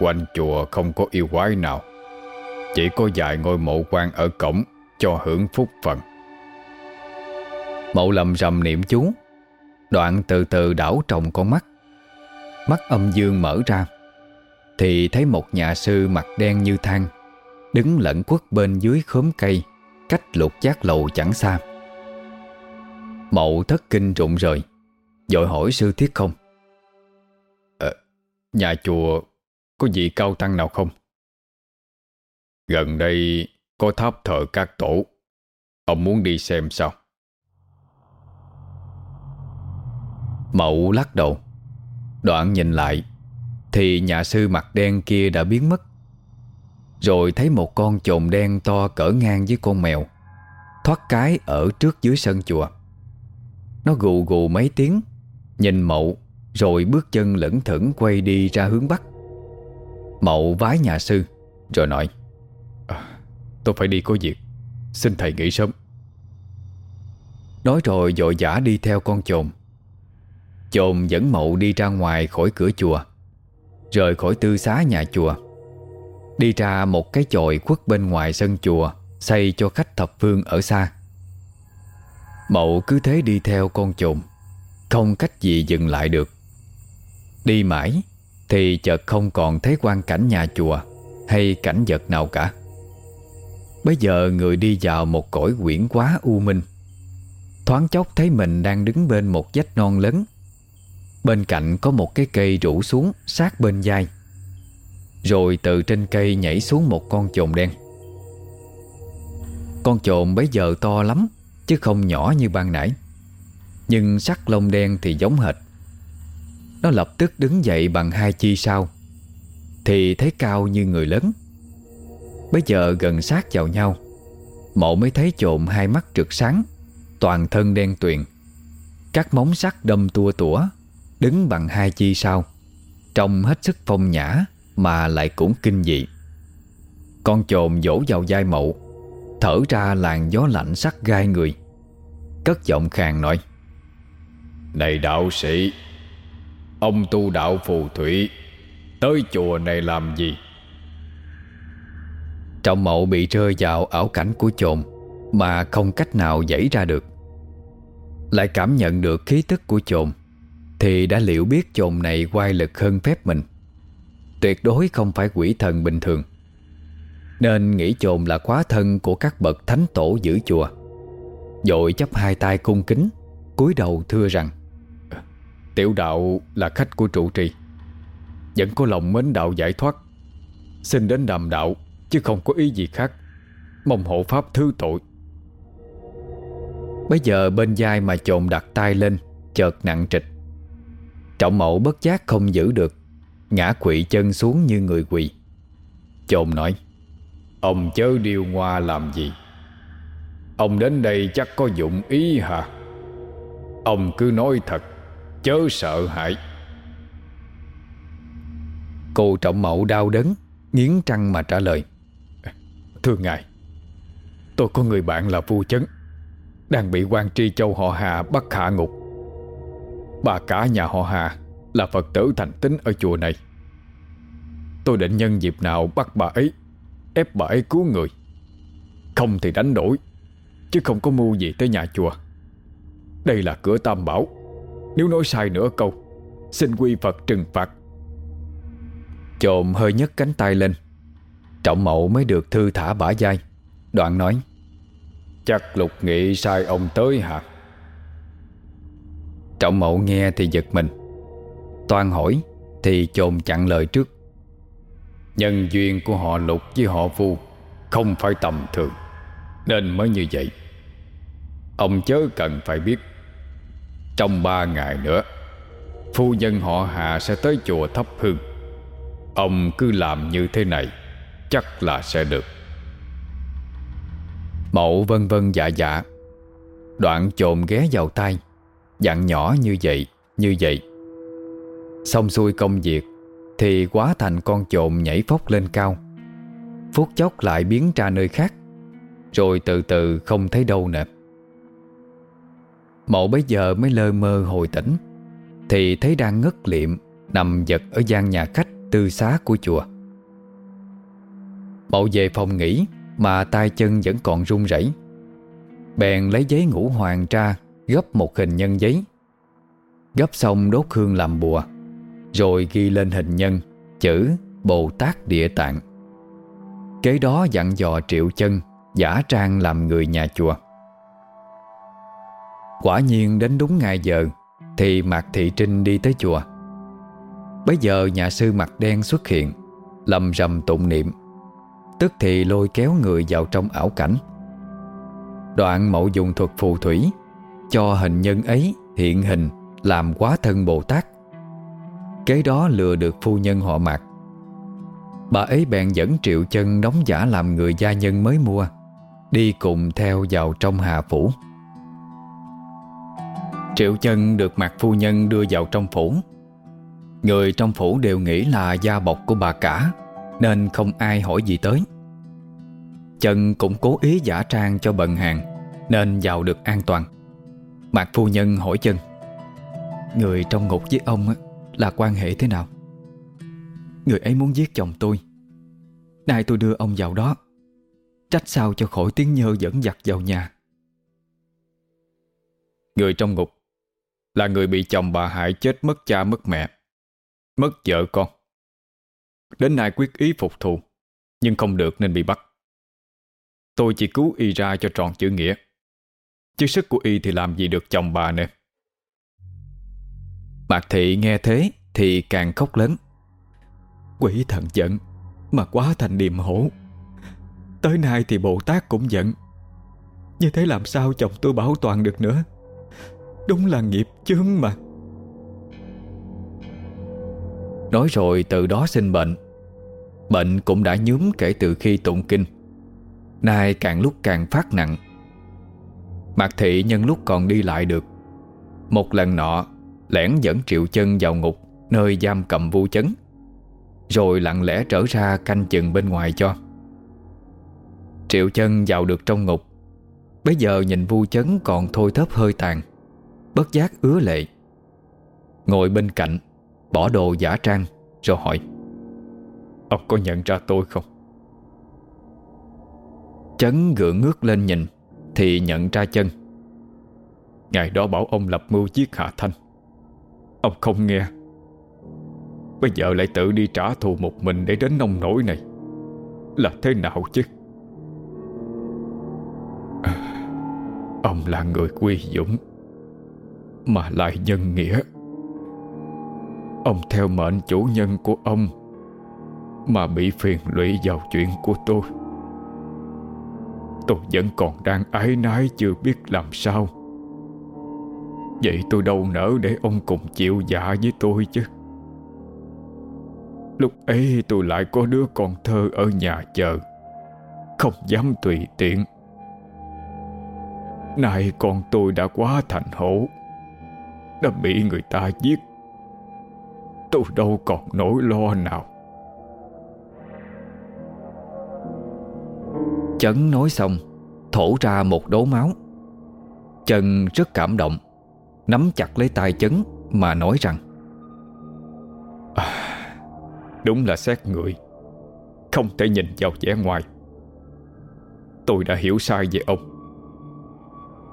Speaker 1: Quanh chùa không có yêu quái nào. Chỉ có vài ngôi mộ quan ở cổng Cho hưởng phúc phần. Mậu lầm rầm niệm chú. Đoạn từ từ đảo trồng con mắt. Mắt âm dương mở ra. Thì thấy một nhà sư mặt đen như than Đứng lẫn quất bên dưới khóm cây Cách lục giác lầu chẳng xa. Mậu thất kinh rụng rời. Dội hỏi sư thiết không.
Speaker 3: À, Nhà chùa có vị cao tăng nào không? Gần đây Có tháp thờ các tổ. Ông muốn đi xem sao?
Speaker 1: Mậu lắc đầu. Đoạn nhìn lại, Thì nhà sư mặt đen kia đã biến mất. Rồi thấy một con chồn đen to cỡ ngang với con mèo, Thoát cái ở trước dưới sân chùa. Nó gù gù mấy tiếng, Nhìn mậu, Rồi bước chân lững thững quay đi ra hướng Bắc. Mậu vái nhà sư Rồi nói
Speaker 2: à, Tôi phải đi có việc. Xin thầy nghỉ sớm.
Speaker 1: Nói rồi dội dã đi theo con chồn. Chồn dẫn mậu đi ra ngoài khỏi cửa chùa Rời khỏi tư xá nhà chùa. Đi ra một cái chòi khuất bên ngoài sân chùa Xây cho khách thập phương ở xa. Mậu cứ thế đi theo con chồn Không cách gì dừng lại được. Đi mãi thì chợt không còn thấy quan cảnh nhà chùa Hay cảnh vật nào cả. Bây giờ người đi vào một cõi quyển quá u minh. Thoáng chốc thấy mình đang đứng bên một vách non lớn. Bên cạnh có một cái cây rủ xuống sát bên vai. Rồi từ trên cây nhảy xuống một con chồn đen. Con chồn bấy giờ to lắm, Chứ không nhỏ như ban nãy. Nhưng sắc lông đen thì giống hệt. Nó lập tức đứng dậy bằng hai chi sau Thì thấy cao như người lớn. Bây giờ gần sát vào nhau. Mộ mới thấy trộm hai mắt trực sáng, Toàn thân đen tuyền. Các móng sắc đâm tua tủa, Đứng bằng hai chi sau Trông hết sức phong nhã Mà lại cũng kinh dị. Con trộm vỗ vào vai mậu Thở ra làn gió lạnh sắc gai người. Cất giọng khàn nói,
Speaker 3: Này đạo sĩ Ông tu đạo phù thủy. Tới chùa này làm gì?
Speaker 1: Trọng mậu bị rơi vào ảo cảnh của trồn Mà không cách nào dãy ra được. Lại cảm nhận được khí tức của trồn Thì đã liệu biết trồn này quay lực hơn phép mình. Tuyệt đối không phải quỷ thần bình thường. Nên nghĩ trồn là quá thân của các bậc thánh tổ giữ chùa. Dội chấp hai tay cung kính, cúi đầu thưa rằng
Speaker 2: Tiểu đạo là khách của trụ trì. Vẫn có lòng mến đạo giải thoát. Xin đến đàm đạo, Chứ không có ý gì khác. Mong hộ pháp thứ tội.
Speaker 1: Bây giờ bên vai mà trộn đặt tay lên, Chợt nặng trịch. Trọng mẫu bất giác không giữ được, Ngã quỵ chân xuống như người quỳ. Trộn nói,
Speaker 3: Ông chớ điều ngoa làm gì? Ông đến đây chắc có dụng ý hả? Ông cứ nói thật Chớ sợ hãi.
Speaker 1: Cô trọng mẫu đau đớn, Nghiến trăng mà trả lời.
Speaker 2: Thưa ngài, Tôi có người bạn là vua chấn, Đang bị quan tri châu họ Hà bắt hạ ngục. Bà cả nhà họ Hà Là Phật tử thành tín ở chùa này. Tôi định nhân dịp nào bắt bà ấy, Ép bà ấy cứu người. Không thì đánh đổi, Chứ không có mưu gì tới nhà chùa. Đây là cửa tam bảo. Nếu nói sai nửa câu, Xin quy Phật trừng phạt.
Speaker 1: Trộm hơi nhấc cánh tay lên. Trọng mậu mới được thư thả bả vai. Đoạn nói,
Speaker 3: Chắc lục nghị sai ông tới hả?
Speaker 1: Trọng mậu nghe thì giật mình. Toàn hỏi Thì trộm chặn lời trước.
Speaker 3: Nhân duyên của họ lục với họ vu Không phải tầm thường, Nên mới như vậy. Ông chớ cần phải biết trong ba ngày nữa, Phu nhân họ hạ sẽ tới chùa thắp hương. Ông cứ làm như thế này, Chắc là sẽ được.
Speaker 1: Mậu vân vân dạ dạ Đoạn trộm ghé vào tay Dặn nhỏ như vậy Như vậy. Xong xuôi công việc, Thì quá thành con trộm nhảy phóc lên cao. Phút chốc lại biến ra nơi khác, Rồi từ từ không thấy đâu nữa. Mậu bấy giờ mới lơ mơ hồi tỉnh, Thì thấy đang ngất liệm, Nằm giật ở gian nhà khách tư xá của chùa. Mậu về phòng nghỉ, Mà tay chân vẫn còn run rẩy. Bèn lấy giấy ngũ hoàng ra, Gấp một hình nhân giấy. Gấp xong đốt hương làm bùa, Rồi ghi lên hình nhân, Chữ Bồ Tát Địa Tạng. Kế đó dặn dò triệu chân, Giả trang làm người nhà chùa. Quả nhiên đến đúng ngày giờ, Thì Mạc Thị Trinh đi tới chùa. Bây giờ nhà sư mặt đen xuất hiện, Lầm rầm tụng niệm. Tức thì lôi kéo người vào trong ảo cảnh. Đoạn mậu dùng thuật phù thủy, Cho hình nhân ấy hiện hình Làm quá thân Bồ Tát. Kế đó lừa được phu nhân họ mạc. Bà ấy bèn dẫn triệu chân đóng giả làm người gia nhân mới mua, Đi cùng theo vào trong hà phủ. Triệu chân được mặt phu nhân đưa vào trong phủ. Người trong phủ đều nghĩ là gia bọc của bà cả, Nên không ai hỏi gì tới. Chân cũng cố ý giả trang cho bận hàng, Nên vào được an toàn. Mạc phu nhân hỏi chân, Người trong ngục với ông là quan hệ thế nào? Người ấy muốn giết chồng tôi. Nay tôi đưa ông vào đó, Trách sao cho khỏi tiếng nhơ dẫn giặt vào nhà?
Speaker 3: Người trong ngục là người bị chồng bà hại chết mất cha mất mẹ, Mất vợ con. Đến nay quyết ý phục thù, Nhưng không được nên bị bắt. Tôi chỉ cứu y ra cho tròn chữ nghĩa. Chứ sức của y thì làm gì được chồng bà nè
Speaker 1: Mạc Thị nghe thế Thì càng khóc lớn. Quỷ thần giận, Mà quá thành điềm hổ. Tới nay thì Bồ Tát cũng giận. Như thế làm sao chồng tôi bảo toàn được nữa? Đúng là nghiệp chướng mà. Nói rồi từ đó sinh bệnh. Bệnh cũng đã nhúm kể từ khi tụng kinh. Nay càng lúc càng phát nặng. Mạc Thị nhân lúc còn đi lại được. Một lần nọ, Lẻn dẫn Triệu Chân vào ngục, Nơi giam cầm vu chấn. Rồi lặng lẽ trở ra canh chừng bên ngoài cho. Triệu Chân vào được trong ngục. Bây giờ nhìn vu chấn còn thôi thấp hơi tàn. Bất giác ứa lệ. Ngồi bên cạnh, Bỏ đồ giả trang, Rồi hỏi,
Speaker 3: Ông có nhận ra tôi không?
Speaker 1: Chấn gượng ngước lên nhìn, Thì nhận ra chân.
Speaker 3: Ngày đó bảo ông lập mưu giết Hạ Thanh. Ông không nghe. Bây giờ lại tự đi trả thù một mình Để đến nông nổi này. Là thế nào chứ? Ông là người quy dũng. Mà lại nhân nghĩa. Ông theo mệnh chủ nhân của ông Mà bị phiền lụy vào chuyện của tôi. Tôi vẫn còn đang ái nái chưa biết làm sao. Vậy tôi đâu nỡ để ông cùng chịu dạ với tôi chứ? Lúc ấy tôi lại có đứa con thơ ở nhà chờ, Không dám tùy tiện. Nay con tôi đã quá thành hổ. Đã bị người ta giết. Tôi đâu còn nỗi lo nào.
Speaker 1: Chấn nói xong Thổ ra một đố máu. Trần rất cảm động Nắm chặt lấy tay chấn Mà nói rằng
Speaker 3: à, Đúng là xét người Không thể nhìn vào vẻ ngoài. Tôi đã hiểu sai về ông.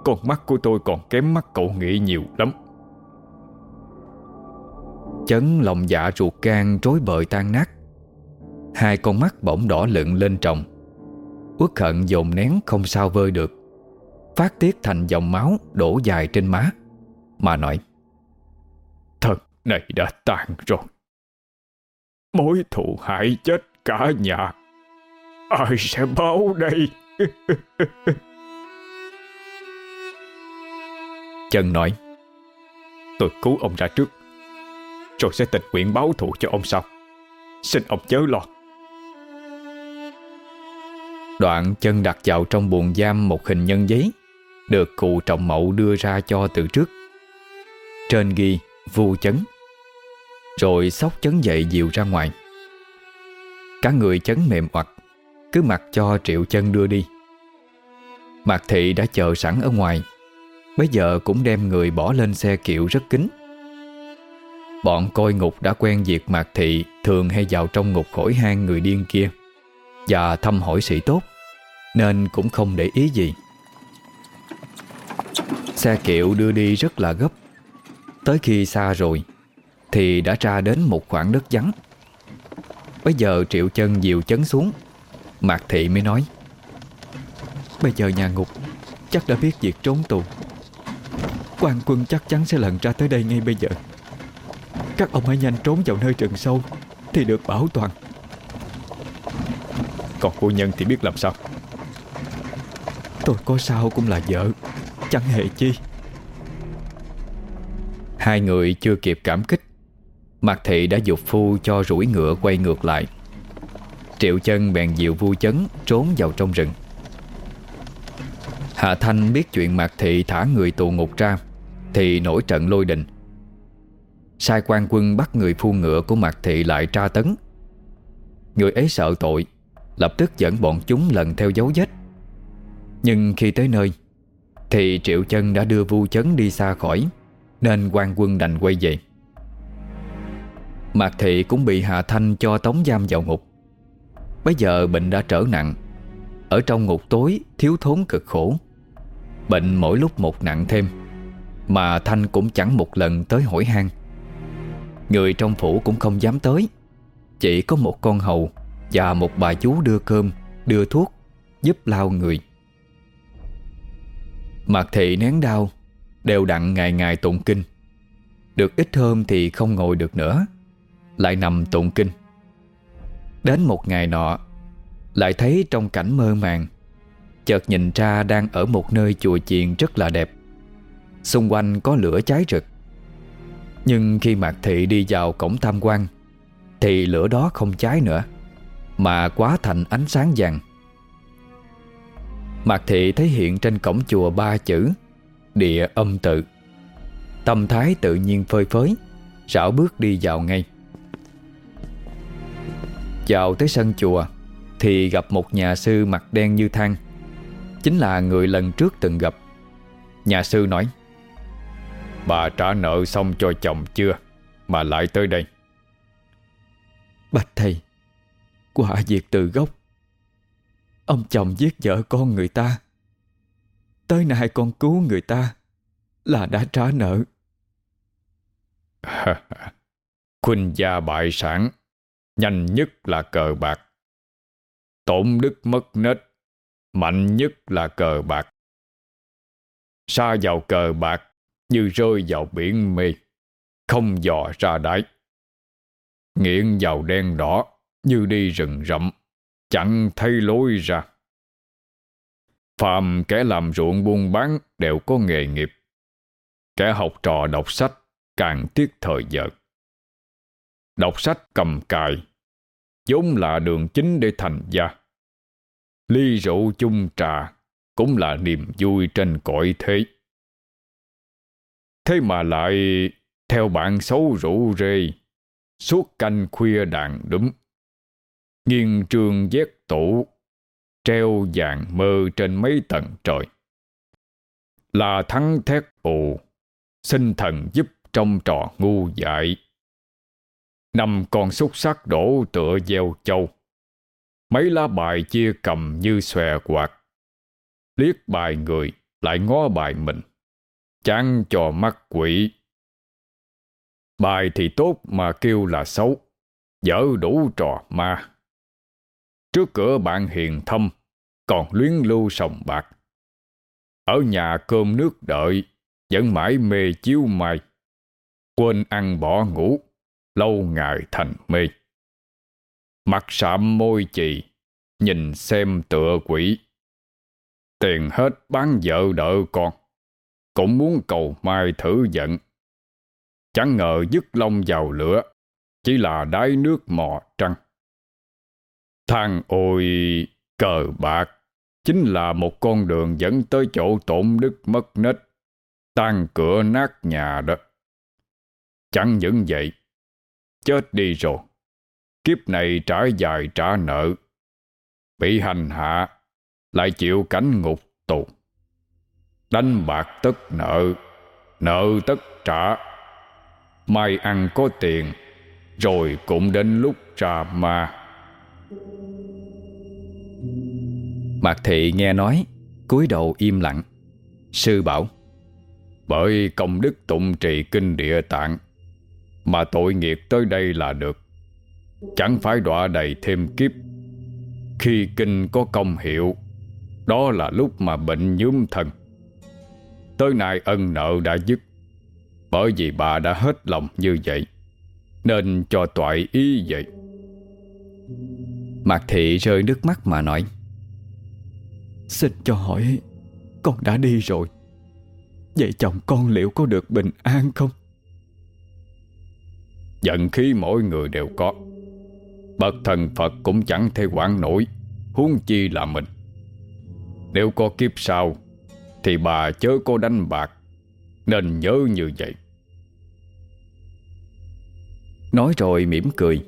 Speaker 3: Con mắt của tôi còn kém mắt cậu nghĩ nhiều lắm
Speaker 1: Chấn lòng dạ ruột gan rối bời tan nát. Hai con mắt bỗng đỏ lựng lên tròng. Uất hận dồn nén không sao vơi được. Phát tiết thành dòng máu đổ dài trên má. Mà nói,
Speaker 3: Thật này đã tàn rồi. Mối thù hại chết cả nhà. Ai sẽ báo đây?
Speaker 1: Chân nói,
Speaker 3: Tôi cứu ông ra trước. Rồi sẽ tịch nguyện báo thù cho ông sau. Xin ông chớ lo.
Speaker 1: Đoạn chân đặt vào trong buồng giam một hình nhân giấy, Được cụ trọng mậu đưa ra cho từ trước. Trên ghi, vu chấn. Rồi sóc chấn dậy dìu ra ngoài. Cả người chấn mềm hoặc Cứ mặc cho triệu chân đưa đi. Mạc Thị đã chờ sẵn ở ngoài, Bây giờ cũng đem người bỏ lên xe kiệu rất kính. Bọn coi ngục đã quen việc Mạc Thị, Thường hay vào trong ngục khỏi hang người điên kia Và thăm hỏi sĩ tốt, Nên cũng không để ý gì. Xe kiệu đưa đi rất là gấp. Tới khi xa rồi, Thì đã ra đến một khoảng đất vắng. Bây giờ triệu chân dìu chấn xuống, Mạc Thị mới nói, Bây giờ nhà ngục Chắc đã biết việc trốn tù. Quan quân chắc chắn sẽ lần ra tới đây ngay bây giờ. Các ông hãy nhanh trốn vào nơi rừng sâu Thì được bảo toàn.
Speaker 3: Còn cô nhân thì biết làm sao?
Speaker 1: Tôi có sao cũng là vợ, Chẳng hề chi. Hai người chưa kịp cảm kích, Mạc Thị đã dục phu cho rủi ngựa quay ngược lại. Triệu chân bèn dịu vu chấn Trốn vào trong rừng. Hạ Thanh biết chuyện Mạc Thị thả người tù ngục ra, Thì nổi trận lôi đình. Sai quan quân bắt người phu ngựa của Mạc Thị lại tra tấn. Người ấy sợ tội, Lập tức dẫn bọn chúng lần theo dấu vết. Nhưng khi tới nơi, Thì Triệu Chân đã đưa Vu Chấn đi xa khỏi, Nên quan quân đành quay về. Mạc Thị cũng bị Hà Thanh cho tống giam vào ngục. Bây giờ bệnh đã trở nặng, Ở trong ngục tối thiếu thốn cực khổ. Bệnh mỗi lúc một nặng thêm, Mà Thanh cũng chẳng một lần tới hỏi han. Người trong phủ cũng không dám tới. Chỉ có một con hầu Và một bà chú đưa cơm, Đưa thuốc, Giúp lao người. Mạc thị nén đau, Đều đặn ngày ngày tụng kinh. Được ít hôm thì không ngồi được nữa, Lại nằm tụng kinh. Đến một ngày nọ, Lại thấy trong cảnh mơ màng, Chợt nhìn ra đang ở một nơi chùa chiền rất là đẹp. Xung quanh có lửa cháy rực. Nhưng khi Mạc Thị đi vào cổng tham quan, Thì lửa đó không cháy nữa, Mà quá thành ánh sáng vàng. Mạc Thị thấy hiện trên cổng chùa ba chữ, Địa âm tự. Tâm thái tự nhiên phơi phới, Rảo bước đi vào ngay. Vào tới sân chùa, Thì gặp một nhà sư mặt đen như than. Chính là người lần trước từng gặp. Nhà sư nói Bà trả nợ xong cho chồng chưa? Mà lại tới đây.
Speaker 2: Bạch thầy Quả diệt từ gốc. Ông chồng giết vợ con người ta. Tới nay con cứu người ta Là đã trả nợ.
Speaker 3: Khuynh gia bại sản Nhanh nhất là cờ bạc. Tổn đức mất nết Mạnh nhất là cờ bạc. Xa vào cờ bạc như rơi vào biển mê, Không dò ra đáy. Nghiện vào đen đỏ Như đi rừng rậm, Chẳng thấy lối ra. Phàm kẻ làm ruộng buôn bán Đều có nghề nghiệp, Kẻ học trò đọc sách Càng tiếc thời giờ. Đọc sách cầm cài, vốn là đường chính để thành gia. Ly rượu chung trà cũng là niềm vui trên cõi thế. Thế mà lại theo bạn xấu rủ rê, suốt canh khuya đàn đúng. Nghiêng trường vét tủ, treo vàng mơ trên mấy tầng trời. Là thắng thét ù, xin thần giúp trong trò ngu dại. Năm con xúc sắc đổ tựa gieo châu Mấy lá bài chia cầm như xòe quạt. Liếc bài người lại ngó bài mình. Chán cho mắt quỷ. Bài thì tốt mà kêu là xấu. Dở đủ trò ma. Trước cửa bạn hiền thâm, còn luyến lưu sòng bạc. Ở nhà cơm nước đợi, vẫn mãi mê chiếu mai. Quên ăn bỏ ngủ, lâu ngày thành mê. Mặt sạm môi chì, nhìn xem tựa quỷ. Tiền hết bán vợ đỡ con, cũng muốn cầu mai thử giận. Chẳng ngờ dứt lông vào lửa, chỉ là đáy nước mò trăng. Thằng ôi, cờ bạc, chính là một con đường dẫn tới chỗ tổn đức mất nết, tan cửa nát nhà đó. Chẳng những vậy, chết đi rồi Kiếp này trả dài trả nợ Bị hành hạ Lại chịu cảnh ngục tù Đánh bạc tất nợ Nợ tất trả. Mai ăn có tiền, Rồi cũng đến lúc ra ma.
Speaker 1: Mạc Thị nghe nói, cúi đầu im lặng. Sư bảo,
Speaker 3: Bởi công đức tụng trì kinh địa tạng, Mà tội nghiệp tới đây là được. Chẳng phải đọa đầy thêm kiếp. Khi kinh có công hiệu, Đó là lúc mà bệnh nhúm thần. Tới nay ân nợ đã dứt. Bởi vì bà đã hết lòng như vậy Nên cho toại ý vậy.
Speaker 1: Mạc Thị rơi nước mắt mà nói
Speaker 2: Xin cho hỏi Con đã đi rồi. Vậy chồng con liệu có được bình an không?
Speaker 3: Giận khí mỗi người đều có. Bậc thần Phật cũng chẳng thể quản nổi Huống chi là mình. Nếu có kiếp sau thì bà chớ có đánh bạc. Nên nhớ như vậy.
Speaker 1: Nói rồi mỉm cười.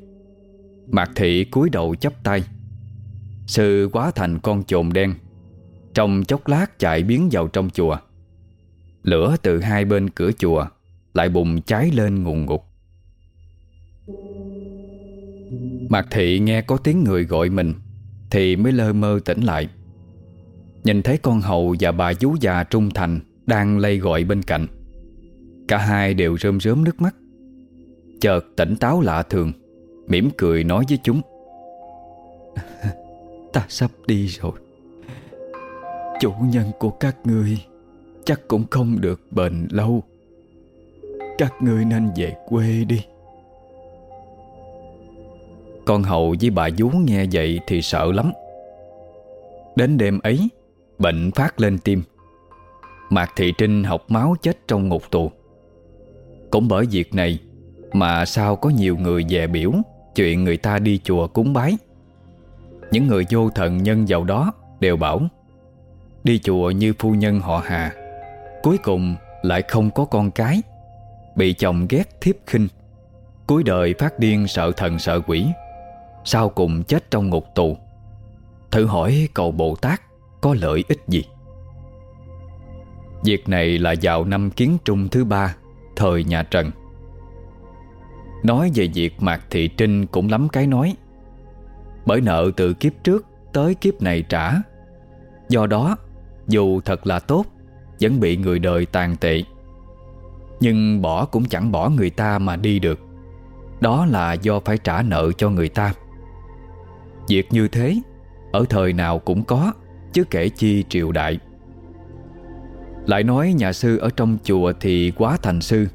Speaker 1: Mạc thị cúi đầu chắp tay. Sư quá thành con trồn đen. Trong chốc lát chạy biến vào trong chùa. Lửa từ hai bên cửa chùa Lại bùng cháy lên ngùn ngụt. Mạc thị nghe có tiếng người gọi mình Thì mới lơ mơ tỉnh lại. Nhìn thấy con hậu và bà chú già trung thành Đang lây gọi bên cạnh. Cả hai đều rơm rớm nước mắt. Chợt tỉnh táo lạ thường, mỉm cười nói với chúng. Ta sắp đi rồi. Chủ nhân của các ngươi Chắc cũng không được bền lâu. Các ngươi nên về quê đi. Con hậu với bà vú nghe vậy thì sợ lắm. Đến đêm ấy Bệnh phát lên tim. Mạc Thị Trinh học máu chết trong ngục tù. Cũng bởi việc này Mà sao có nhiều người về biểu Chuyện người ta đi chùa cúng bái. Những người vô thần nhân giàu đó Đều bảo, Đi chùa như phu nhân họ Hà, Cuối cùng lại không có con cái, Bị chồng ghét thiếp khinh, Cuối đời phát điên sợ thần sợ quỷ, Sau cùng chết trong ngục tù. Thử hỏi cầu Bồ Tát có lợi ích gì? Việc này là vào năm kiến trung thứ ba, Thời nhà Trần. Nói về việc Mạc Thị Trinh cũng lắm cái nói. Bởi nợ từ kiếp trước tới kiếp này trả. Do đó, dù thật là tốt, Vẫn bị người đời tàn tệ. Nhưng bỏ cũng chẳng bỏ người ta mà đi được. Đó là do phải trả nợ cho người ta. Việc như thế, Ở thời nào cũng có. Chứ kể chi triều đại. Lại nói nhà sư ở trong chùa thì quá thành sư.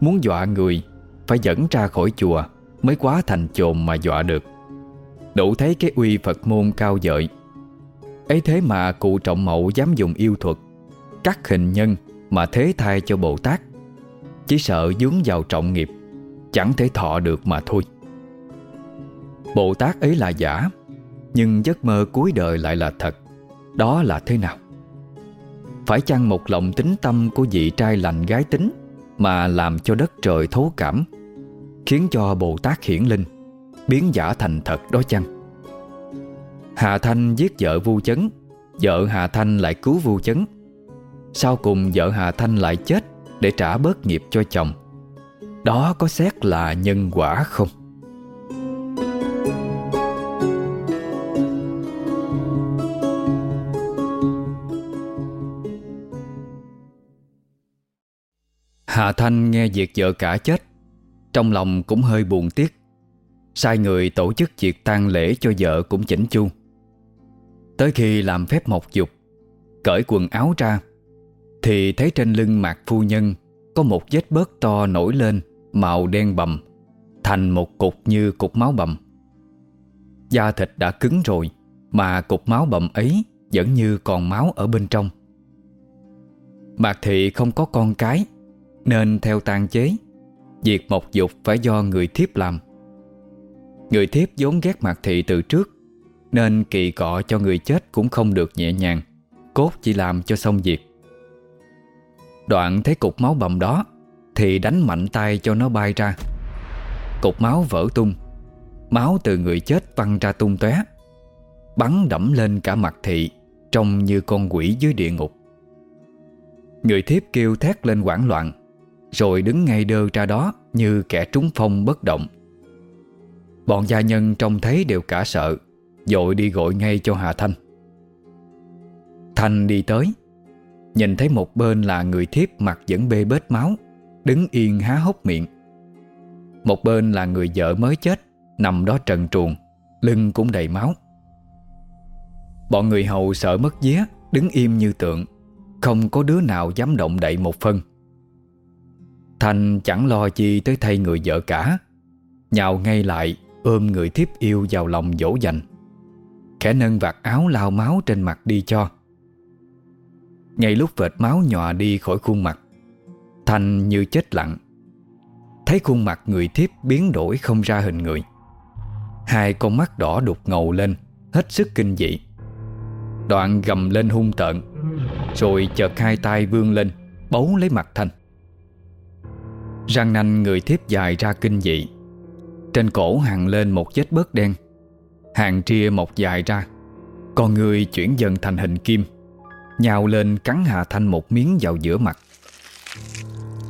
Speaker 1: Muốn dọa người, Phải dẫn ra khỏi chùa Mới quá thành chồn mà dọa được. Đủ thấy cái uy Phật môn cao dợi. Ấy thế mà cụ trọng mậu dám dùng yêu thuật, Cắt hình nhân mà thế thai cho Bồ Tát. Chỉ sợ dướng vào trọng nghiệp, Chẳng thể thọ được mà thôi. Bồ Tát ấy là giả, Nhưng giấc mơ cuối đời lại là thật. Đó là thế nào? Phải chăng một lòng tính tâm của vị trai lành gái tính Mà làm cho đất trời thấu cảm, Khiến cho Bồ Tát hiển linh, Biến giả thành thật đó chăng? Hà Thanh giết vợ Vu Chấn, Vợ Hà Thanh lại cứu Vu Chấn Sau cùng vợ Hà Thanh lại chết Để trả bớt nghiệp cho chồng Đó có xét là nhân quả không? Hà Thanh nghe việc vợ cả chết, Trong lòng cũng hơi buồn tiếc. Sai người tổ chức việc tang lễ cho vợ cũng chỉnh chu. Tới khi làm phép mộc dục, Cởi quần áo ra, Thì thấy trên lưng mạc phu nhân Có một vết bớt to nổi lên, Màu đen bầm, Thành một cục như cục máu bầm. Da thịt đã cứng rồi, Mà cục máu bầm ấy Vẫn như còn máu ở bên trong. Mạc thị không có con cái nên theo tàn chế. Việc mộc dục phải do người thiếp làm. Người thiếp vốn ghét mặt thị từ trước, nên kỳ cọ cho người chết cũng không được nhẹ nhàng, Cốt chỉ làm cho xong việc. Đoạn thấy cục máu bầm đó, Thì đánh mạnh tay cho nó bay ra. Cục máu vỡ tung, Máu từ người chết văng ra tung tóe, Bắn đẫm lên cả mặt thị Trông như con quỷ dưới địa ngục. Người thiếp kêu thét lên quảng loạn rồi đứng ngay đơ ra đó Như kẻ trúng phong bất động. Bọn gia nhân trông thấy đều cả sợ Dội đi gọi ngay cho Hà Thanh. Thanh đi tới, Nhìn thấy một bên là người thiếp mặt vẫn bê bết máu, Đứng yên há hốc miệng. Một bên là người vợ mới chết, Nằm đó trần truồng, Lưng cũng đầy máu. Bọn người hầu sợ mất vía, Đứng im như tượng, Không có đứa nào dám động đậy một phân. Thanh chẳng lo chi tới thay người vợ cả. Nhào ngay lại, Ôm người thiếp yêu vào lòng dỗ dành. Khẽ nâng vạt áo lao máu trên mặt đi cho. Ngay lúc vệt máu nhòa đi khỏi khuôn mặt, Thanh như chết lặng. Thấy khuôn mặt người thiếp biến đổi không ra hình người. Hai con mắt đỏ đục ngầu lên, Hết sức kinh dị. Đoạn gầm lên hung tợn, Rồi chợt hai tay vươn lên, Bấu lấy mặt Thanh. Răng nanh người thiếp dài ra kinh dị. Trên cổ hàng lên một vết bớt đen. Hàng tria mọc dài ra. Con người chuyển dần thành hình kim. Nhào lên cắn Hà Thanh một miếng vào giữa mặt.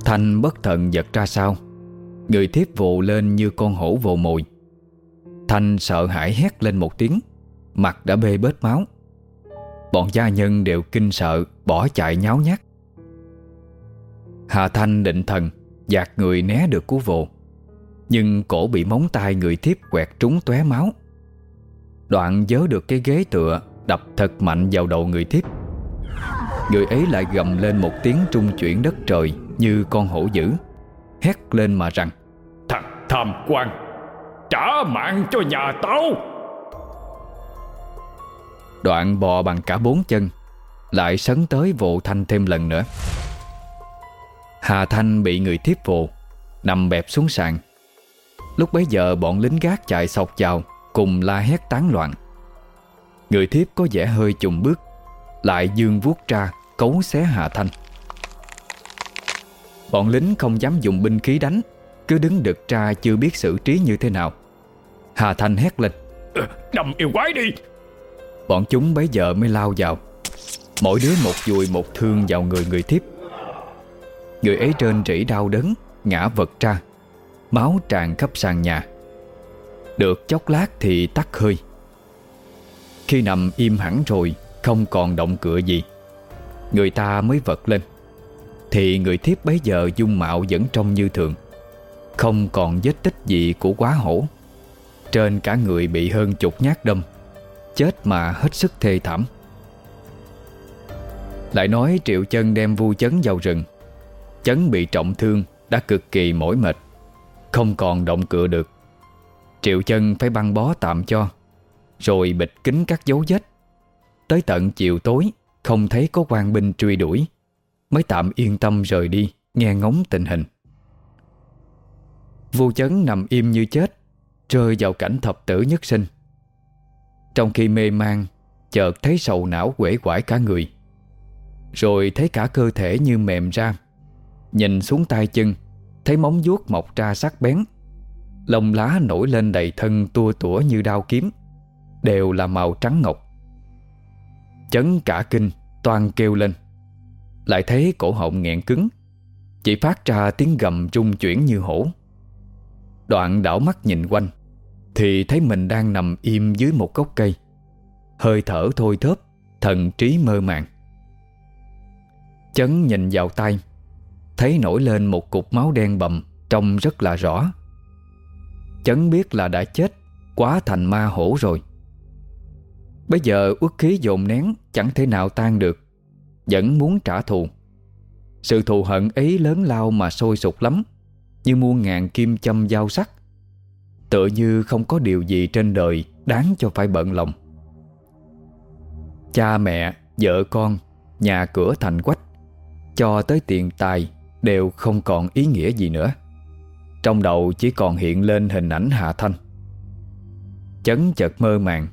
Speaker 1: Thanh bất thần giật ra sau. Người thiếp vồ lên như con hổ vồ mồi. Thanh sợ hãi hét lên một tiếng. Mặt đã bê bết máu. Bọn gia nhân đều kinh sợ, Bỏ chạy nháo nhác. Hà Thanh định thần. Giạt người né được cú vồ. Nhưng cổ bị móng tay người thiếp quẹt trúng tóe máu. Đoạn dớ được cái ghế tựa Đập thật mạnh vào đầu người thiếp. Người ấy lại gầm lên một tiếng trung chuyển đất trời Như con hổ dữ Hét lên mà rằng
Speaker 3: Thằng tham quan Trả mạng cho nhà tao.
Speaker 1: Đoạn bò bằng cả bốn chân Lại sấn tới vồ Thanh thêm lần nữa Hà Thanh bị người thiếp vồ Nằm bẹp xuống sàn. Lúc bấy giờ bọn lính gác chạy sọc vào Cùng la hét tán loạn. Người thiếp có vẻ hơi chùng bước Lại dương vuốt ra Cấu xé Hà Thanh. Bọn lính không dám dùng binh khí đánh Cứ đứng đực ra chưa biết xử trí như thế nào. Hà Thanh hét lên
Speaker 3: Đâm yêu quái đi.
Speaker 1: Bọn chúng bấy giờ mới lao vào. Mỗi đứa một dùi một thương vào người người thiếp Người ấy trên rỉ đau đớn, Ngã vật ra. Máu tràn khắp sàn nhà. Được chốc lát thì tắt hơi. Khi nằm im hẳn rồi, Không còn động cựa gì. Người ta mới vật lên. Thì người thiếp bấy giờ dung mạo vẫn trông như thường. Không còn vết tích gì của quá hổ. Trên cả người bị hơn chục nhát đâm. Chết mà hết sức thê thảm. Lại nói Triệu chân đem vu chấn vào rừng. Chấn bị trọng thương Đã cực kỳ mỏi mệt. Không còn động cựa được. Triệu chân phải băng bó tạm cho, Rồi bịch kín các dấu vết. Tới tận chiều tối, Không thấy có quan binh truy đuổi. Mới tạm yên tâm rời đi, Nghe ngóng tình hình. Vô chấn nằm im như chết, Rơi vào cảnh thập tử nhất sinh. Trong khi mê man, Chợt thấy sầu não quể quải cả người. Rồi thấy cả cơ thể như mềm ra. Nhìn xuống tay chân, Thấy móng vuốt mọc ra sắc bén. Lông lá nổi lên đầy thân tua tủa như đao kiếm, Đều là màu trắng ngọc. Chấn cả kinh toàn kêu lên. Lại thấy cổ họng nghẹn cứng, Chỉ phát ra tiếng gầm rung chuyển như hổ. Đoạn đảo mắt nhìn quanh, Thì thấy mình đang nằm im dưới một gốc cây. Hơi thở thôi thớp, Thần trí mơ màng. Chấn nhìn vào tay Thấy nổi lên một cục máu đen bầm Trông rất là rõ. Chấn biết là đã chết Quá thành ma hổ rồi. Bây giờ uất khí dồn nén Chẳng thể nào tan được Vẫn muốn trả thù. Sự thù hận ấy lớn lao mà sôi sục lắm Như muôn ngàn kim châm dao sắc. Tựa như không có điều gì trên đời Đáng cho phải bận lòng. Cha mẹ, vợ con Nhà cửa thành quách Cho tới tiền tài Đều không còn ý nghĩa gì nữa. Trong đầu chỉ còn hiện lên hình ảnh Hạ Thanh. Chấn chợt mơ màng,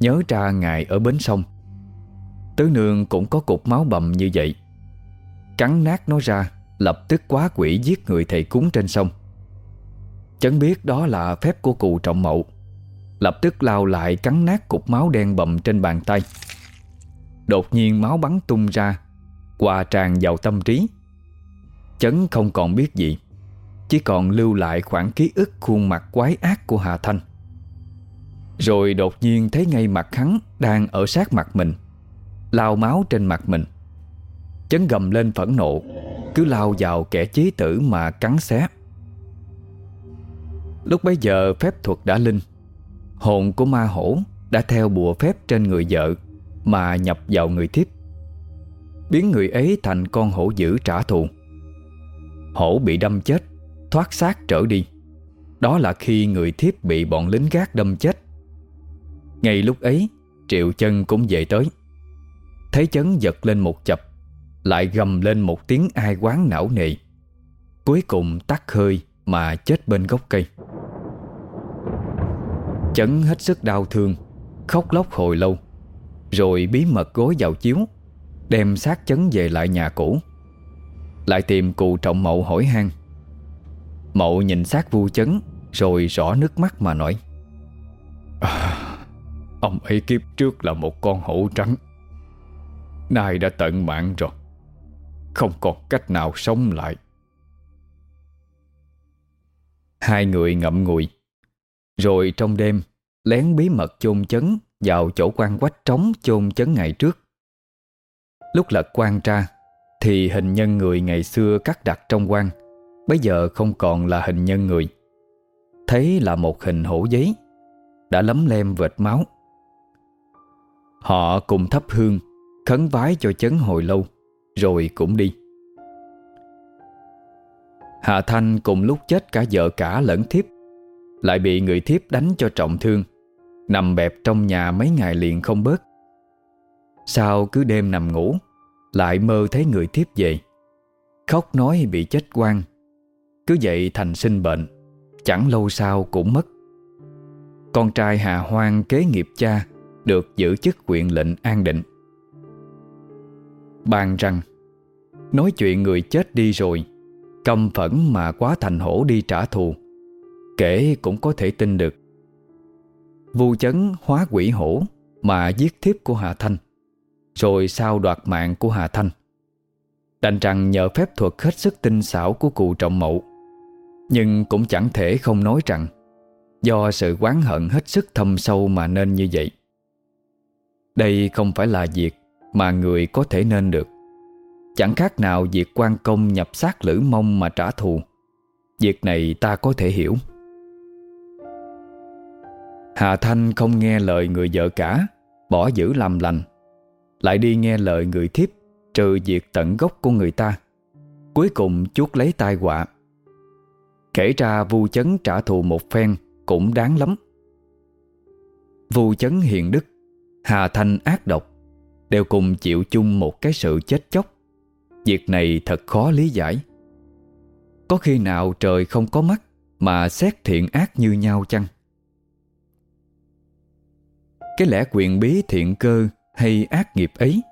Speaker 1: Nhớ ra ngày ở bến sông. Tứ nương cũng có cục máu bầm như vậy. Cắn nát nó ra, Lập tức quá quỷ giết người thầy cúng trên sông. Chấn biết đó là phép của cụ trọng mậu, Lập tức lao lại cắn nát cục máu đen bầm trên bàn tay. Đột nhiên máu bắn tung ra, Hòa tràn vào tâm trí. Chấn không còn biết gì, Chỉ còn lưu lại khoảng ký ức khuôn mặt quái ác của Hà Thanh. Rồi đột nhiên thấy ngay mặt hắn Đang ở sát mặt mình, Lao máu trên mặt mình. Chấn gầm lên phẫn nộ, Cứ lao vào kẻ chí tử mà cắn xé. Lúc bấy giờ phép thuật đã linh, Hồn của ma hổ Đã theo bùa phép trên người vợ Mà nhập vào người thiếp. Biến người ấy thành con hổ dữ trả thù. Hổ bị đâm chết, Thoát xác trở đi. Đó là khi người thiếp bị bọn lính gác đâm chết. Ngay lúc ấy, Triệu chân cũng về tới. Thấy chấn giật lên một chập, Lại gầm lên một tiếng ai quán não nề. Cuối cùng tắt hơi Mà chết bên gốc cây. Chấn hết sức đau thương, Khóc lóc hồi lâu, Rồi bí mật gối vào chiếu, Đem xác chấn về lại nhà cũ. Lại tìm cụ trọng mậu hỏi han. Mậu nhìn sát vu chấn Rồi rõ nước mắt mà nói.
Speaker 3: À, Ông ấy kiếp trước là một con hổ trắng. Nay đã tận mạng rồi. Không còn cách nào sống lại.
Speaker 1: Hai người ngậm ngùi Rồi trong đêm Lén bí mật chôn chấn Vào chỗ quan quách trống chôn chấn ngày trước. Lúc lật quan ra thì hình nhân người ngày xưa cắt đặt trong quan, Bây giờ không còn là hình nhân người. Thấy là một hình hổ giấy, Đã lấm lem vệt máu. Họ cùng thắp hương, Khấn vái cho chấn hồi lâu, Rồi cũng đi. Hà Thanh cùng lúc chết cả vợ cả lẫn thiếp, Lại bị người thiếp đánh cho trọng thương, Nằm bẹp trong nhà mấy ngày liền không bớt. Sao cứ đêm nằm ngủ lại mơ thấy người tiếp về. Khóc nói bị chết quan Cứ vậy thành sinh bệnh, Chẳng lâu sau cũng mất. Con trai Hà Hoang kế nghiệp cha, Được giữ chức quyền lệnh an định. Bàn rằng, Nói chuyện người chết đi rồi, Căm phẫn mà quá thành hổ đi trả thù, Kể cũng có thể tin được. Vu chấn hóa quỷ hổ Mà giết thiếp của Hà Thanh. Rồi sao đoạt mạng của Hà Thanh. Đành rằng nhờ phép thuật hết sức tinh xảo của cụ trọng mậu Nhưng cũng chẳng thể không nói rằng Do sự quán hận hết sức thâm sâu mà nên như vậy. Đây không phải là việc mà người có thể nên được. Chẳng khác nào việc quan công nhập xác lữ mông mà trả thù. Việc này ta có thể hiểu. Hà Thanh không nghe lời người vợ cả, Bỏ giữ làm lành. Lại đi nghe lời người thiếp Trừ diệt tận gốc của người ta. Cuối cùng chuốt lấy tai họa. Kể ra vu chấn trả thù một phen Cũng đáng lắm. Vu chấn hiền đức, Hà Thanh ác độc, Đều cùng chịu chung một cái sự chết chóc. Việc này thật khó lý giải. Có khi nào trời không có mắt Mà xét thiện ác như nhau chăng? Cái lẽ quyền bí thiện cơ hay ác nghiệp ấy?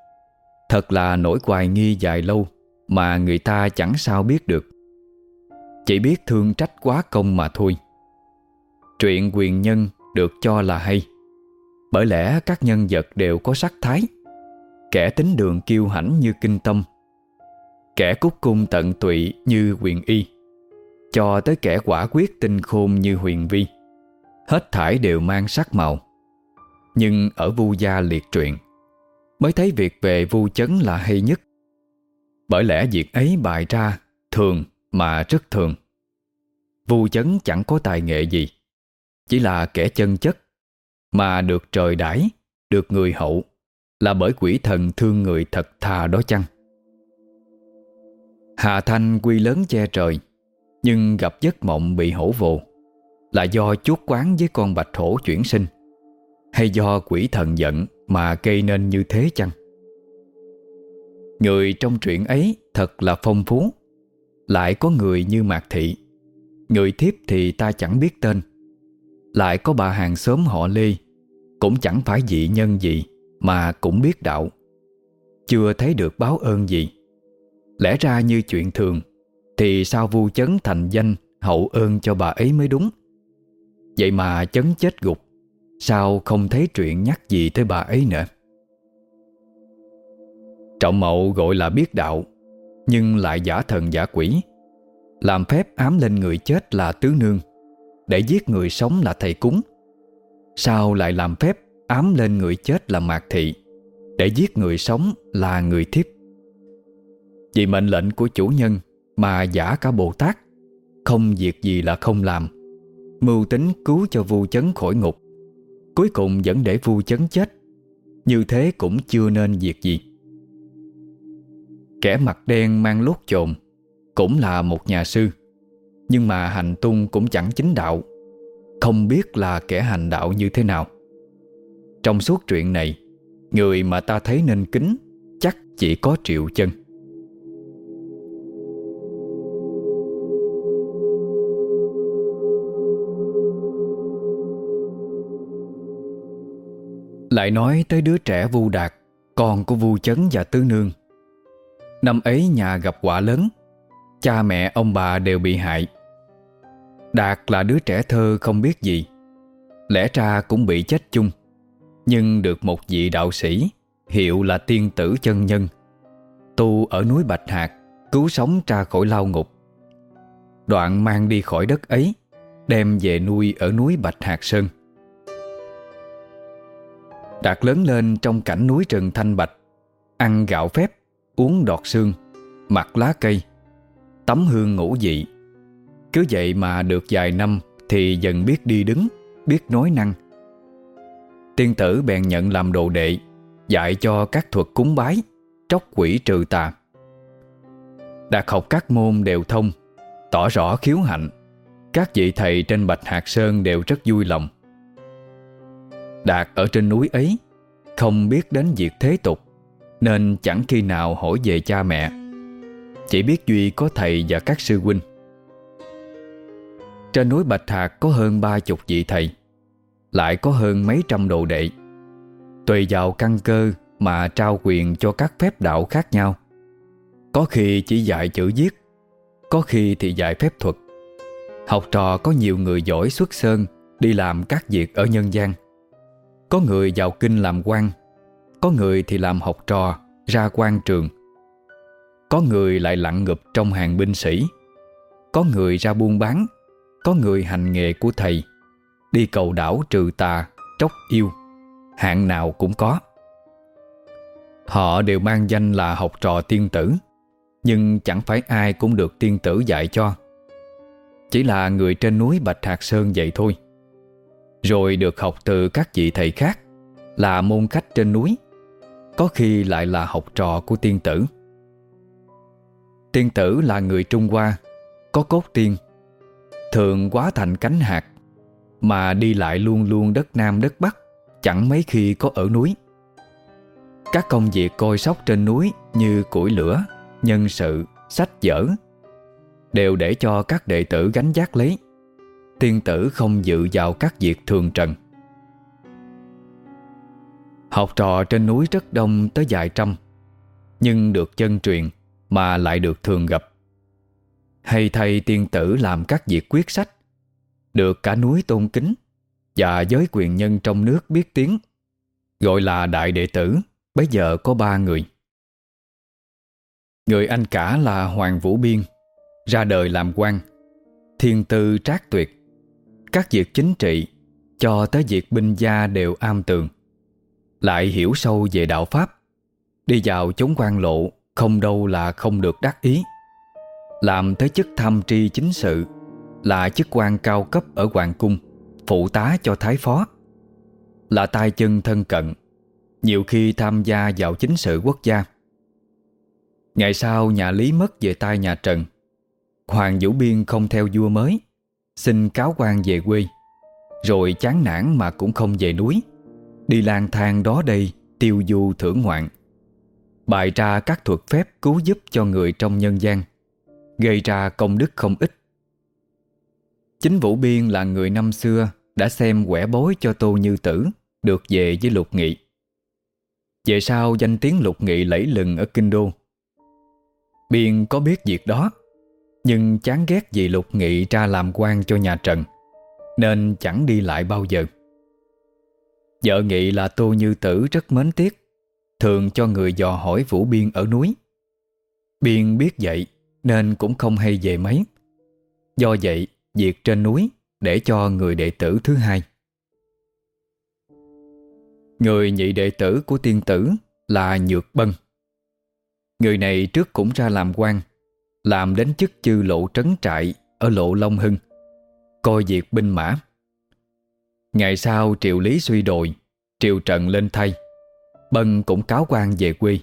Speaker 1: Thật là nỗi hoài nghi dài lâu Mà người ta chẳng sao biết được. Chỉ biết thương trách quá công mà thôi. Chuyện quyền nhân được cho là hay. Bởi lẽ các nhân vật đều có sắc thái. Kẻ tính đường kiêu hãnh như kinh tâm. Kẻ cúc cung tận tụy như quyền y. Cho tới kẻ quả quyết tinh khôn như huyền vi. Hết thải đều mang sắc màu. Nhưng ở vu gia liệt truyện Mới thấy việc về vu chấn là hay nhất. Bởi lẽ việc ấy bày ra Thường mà rất thường. Vu chấn chẳng có tài nghệ gì, Chỉ là kẻ chân chất, Mà được trời đãi, Được người hậu, Là bởi quỷ thần thương người thật thà đó chăng? Hà Thanh quy lớn che trời, Nhưng gặp giấc mộng bị hổ vồ, Là do chuốt quán với con bạch hổ chuyển sinh. Hay do quỷ thần giận Mà gây nên như thế chăng? Người trong truyện ấy thật là phong phú. Lại có người như Mạc Thị. Người thiếp thì ta chẳng biết tên. Lại có bà hàng xóm họ Lê. Cũng chẳng phải dị nhân gì Mà cũng biết đạo. Chưa thấy được báo ơn gì. Lẽ ra như chuyện thường, Thì sao vu chấn thành danh Hậu ơn cho bà ấy mới đúng? Vậy mà chấn chết gục. Sao không thấy chuyện nhắc gì tới bà ấy nữa? Trọng mậu gọi là biết đạo, Nhưng lại giả thần giả quỷ, Làm phép ám lên người chết là tứ nương, Để giết người sống là thầy cúng. Sao lại làm phép ám lên người chết là mạc thị, Để giết người sống là người thiếp? Vì mệnh lệnh của chủ nhân Mà giả cả Bồ Tát, Không việc gì là không làm, Mưu tính cứu cho vu chấn khỏi ngục. Cuối cùng vẫn để vu chấn chết. Như thế cũng chưa nên việc gì. Kẻ mặt đen mang lốt trồn Cũng là một nhà sư, Nhưng mà hành tung cũng chẳng chính đạo. Không biết là kẻ hành đạo như thế nào. Trong suốt chuyện này, Người mà ta thấy nên kính Chắc chỉ có triệu chân. Lại nói tới đứa trẻ Vu Đạt Con của Vu Chấn và Tứ Nương. Năm ấy nhà gặp quả lớn, Cha mẹ ông bà đều bị hại. Đạt là đứa trẻ thơ không biết gì, Lẽ ra cũng bị chết chung, Nhưng được một vị đạo sĩ Hiệu là tiên tử chân nhân, Tu ở núi Bạch Hạc Cứu sống ra khỏi lao ngục. Đoạn mang đi khỏi đất ấy, Đem về nuôi ở núi Bạch Hạc Sơn. Đạt lớn lên trong cảnh núi rừng thanh bạch. Ăn gạo phép, Uống đọt xương Mặc lá cây, Tắm hương ngủ dị Cứ vậy mà được vài năm Thì dần biết đi đứng, Biết nói năng. Tiên tử bèn nhận làm đồ đệ, Dạy cho các thuật cúng bái, Tróc quỷ trừ tà. Đạt học các môn đều thông, Tỏ rõ khiếu hạnh. Các vị thầy trên Bạch Hạc Sơn đều rất vui lòng. Đạt ở trên núi ấy, Không biết đến việc thế tục, Nên chẳng khi nào hỏi về cha mẹ. Chỉ biết Duy có thầy và các sư huynh. Trên núi Bạch Hạc có hơn ba chục vị thầy, Lại có hơn mấy trăm đồ đệ. Tùy vào căn cơ mà trao quyền cho các phép đạo khác nhau. Có khi chỉ dạy chữ viết, Có khi thì dạy phép thuật. Học trò có nhiều người giỏi xuất sơn Đi làm các việc ở nhân gian. Có người vào kinh làm quan, Có người thì làm học trò, Ra quan trường. Có người lại lặng ngụp trong hàng binh sĩ, Có người ra buôn bán, Có người hành nghề của thầy. Đi cầu đảo trừ tà, Tróc yêu, Hạng nào cũng có. Họ đều mang danh là học trò tiên tử, Nhưng chẳng phải ai cũng được tiên tử dạy cho. Chỉ là người trên núi Bạch Hạc Sơn vậy thôi. Rồi được học từ các vị thầy khác Là môn khách trên núi Có khi lại là học trò của tiên tử. Tiên tử là người Trung Hoa Có cốt tiên Thường quá thành cánh hạt Mà đi lại luôn luôn đất Nam đất Bắc Chẳng mấy khi có ở núi. Các công việc coi sóc trên núi Như củi lửa, nhân sự, sách vở Đều để cho các đệ tử gánh giác lấy. Tiên tử không dự vào các việc thường trần. Học trò trên núi rất đông tới vài trăm, Nhưng được chân truyền Mà lại được thường gặp. Hay thầy tiên tử làm các việc quyết sách, Được cả núi tôn kính và giới quyền nhân trong nước biết tiếng, Gọi là đại đệ tử Bây giờ có ba người. Người anh cả là Hoàng Vũ Biên, Ra đời làm quan, Thiên tư trác tuyệt. Các việc chính trị Cho tới việc binh gia đều am tường. Lại hiểu sâu về đạo Pháp, Đi vào chống quan lộ Không đâu là không được đắc ý. Làm tới chức tham tri chính sự, Là chức quan cao cấp ở Hoàng Cung, phụ tá cho thái phó. Là tay chân thân cận, Nhiều khi tham gia vào chính sự quốc gia. Ngày sau nhà Lý mất về tay nhà Trần, Hoàng Vũ Biên không theo vua mới. Xin cáo quan về quê Rồi chán nản mà cũng không về núi Đi lang thang đó đây Tiêu du thưởng ngoạn Bày ra các thuật phép cứu giúp cho người trong nhân gian Gây ra công đức không ít Chính Vũ Biên là người năm xưa đã xem quẻ bối cho Tô Như Tử được về với Lục Nghị. Về sau danh tiếng Lục Nghị lẫy lừng ở Kinh Đô. Biên có biết việc đó, nhưng chán ghét vì Lục Nghị ra làm quan cho nhà Trần, nên chẳng đi lại bao giờ. Vợ Nghị là Tô Như Tử rất mến tiếc, thường cho người dò hỏi Vũ Biên ở núi. Biên biết vậy nên cũng không hay về mấy. Do vậy, việc trên núi để cho người đệ tử thứ hai. Người nhị đệ tử của tiên tử là Nhược Bân. Người này trước cũng ra làm quan, làm đến chức chư lộ trấn trại ở lộ Long Hưng, coi việc binh mã. Ngày sau triệu lý suy đồi, triệu trần lên thay, Bân cũng cáo quan về quê.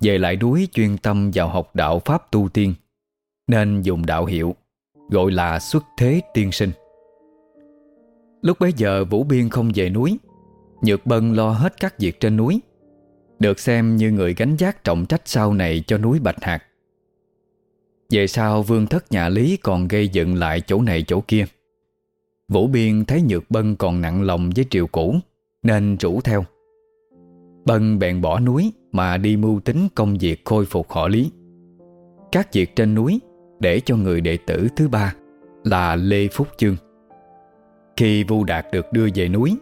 Speaker 1: Về lại núi chuyên tâm vào học đạo Pháp tu tiên, nên dùng đạo hiệu gọi là xuất thế tiên sinh. Lúc bấy giờ Vũ Biên không về núi Nhược Bân lo hết các việc trên núi Được xem như người gánh giác trọng trách sau này cho núi Bạch Hạc về sau vương thất nhà Lý còn gây dựng lại chỗ này chỗ kia. Vũ Biên thấy Nhược Bân còn nặng lòng với triều cũ, Nên rủ theo. Bân bèn bỏ núi mà đi mưu tính công việc khôi phục họ Lý. Các việc trên núi Để cho người đệ tử thứ ba Là Lê Phúc Chương. Khi Vu Đạt được đưa về núi,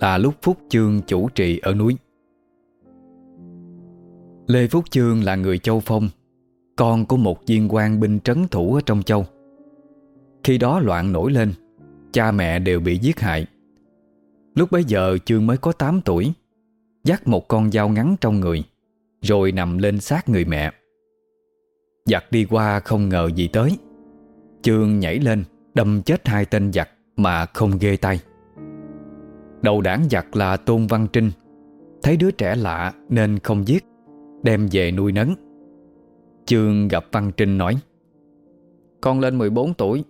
Speaker 1: Là lúc Phúc Chương chủ trì ở núi. Lê Phúc Chương là người Châu Phong con của một viên quan binh trấn thủ ở trong châu. Khi đó loạn nổi lên, Cha mẹ đều bị giết hại. Lúc bấy giờ Chương mới có 8 tuổi, Dắt một con dao ngắn trong người, Rồi nằm lên sát người mẹ. Giặc đi qua không ngờ gì tới. Chương nhảy lên, Đâm chết hai tên giặc Mà không ghê tay. Đầu đảng giặc là Tôn Văn Trinh, Thấy đứa trẻ lạ nên không giết, Đem về nuôi nấng. Chương gặp Văn Trinh nói Con lên 14 tuổi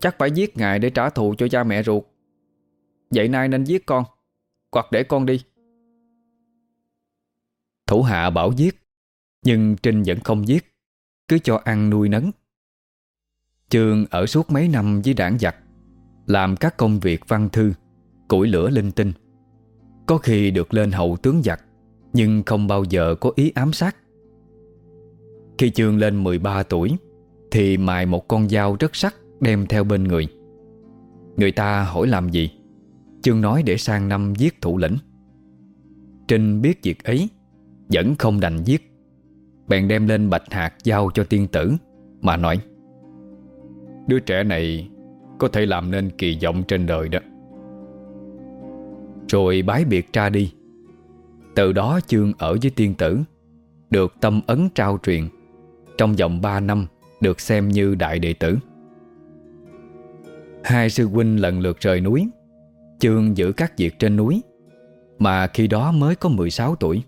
Speaker 1: Chắc phải giết ngài để trả thù cho cha mẹ ruột. Vậy nay nên giết con Hoặc để con đi. Thủ hạ bảo giết Nhưng Trinh vẫn không giết Cứ cho ăn nuôi nấng. Trường ở suốt mấy năm với đảng giặc Làm các công việc văn thư Củi lửa linh tinh. Có khi được lên hậu tướng giặc Nhưng không bao giờ có ý ám sát khi chương lên 13 tuổi, Thì mài một con dao rất sắc Đem theo bên người. Người ta hỏi làm gì? Chương nói để sang năm giết thủ lĩnh. Trinh biết việc ấy, Vẫn không đành giết. Bèn đem lên bạch hạt giao cho tiên tử, Mà nói, Đứa trẻ này Có thể làm nên kỳ vọng trên đời đó. Rồi bái biệt ra đi. Từ đó chương ở với tiên tử, Được tâm ấn trao truyền. Trong vòng 3 năm Được xem như đại đệ tử. Hai sư huynh lần lượt rời núi Chương giữ các việc trên núi, Mà khi đó mới có 16 tuổi.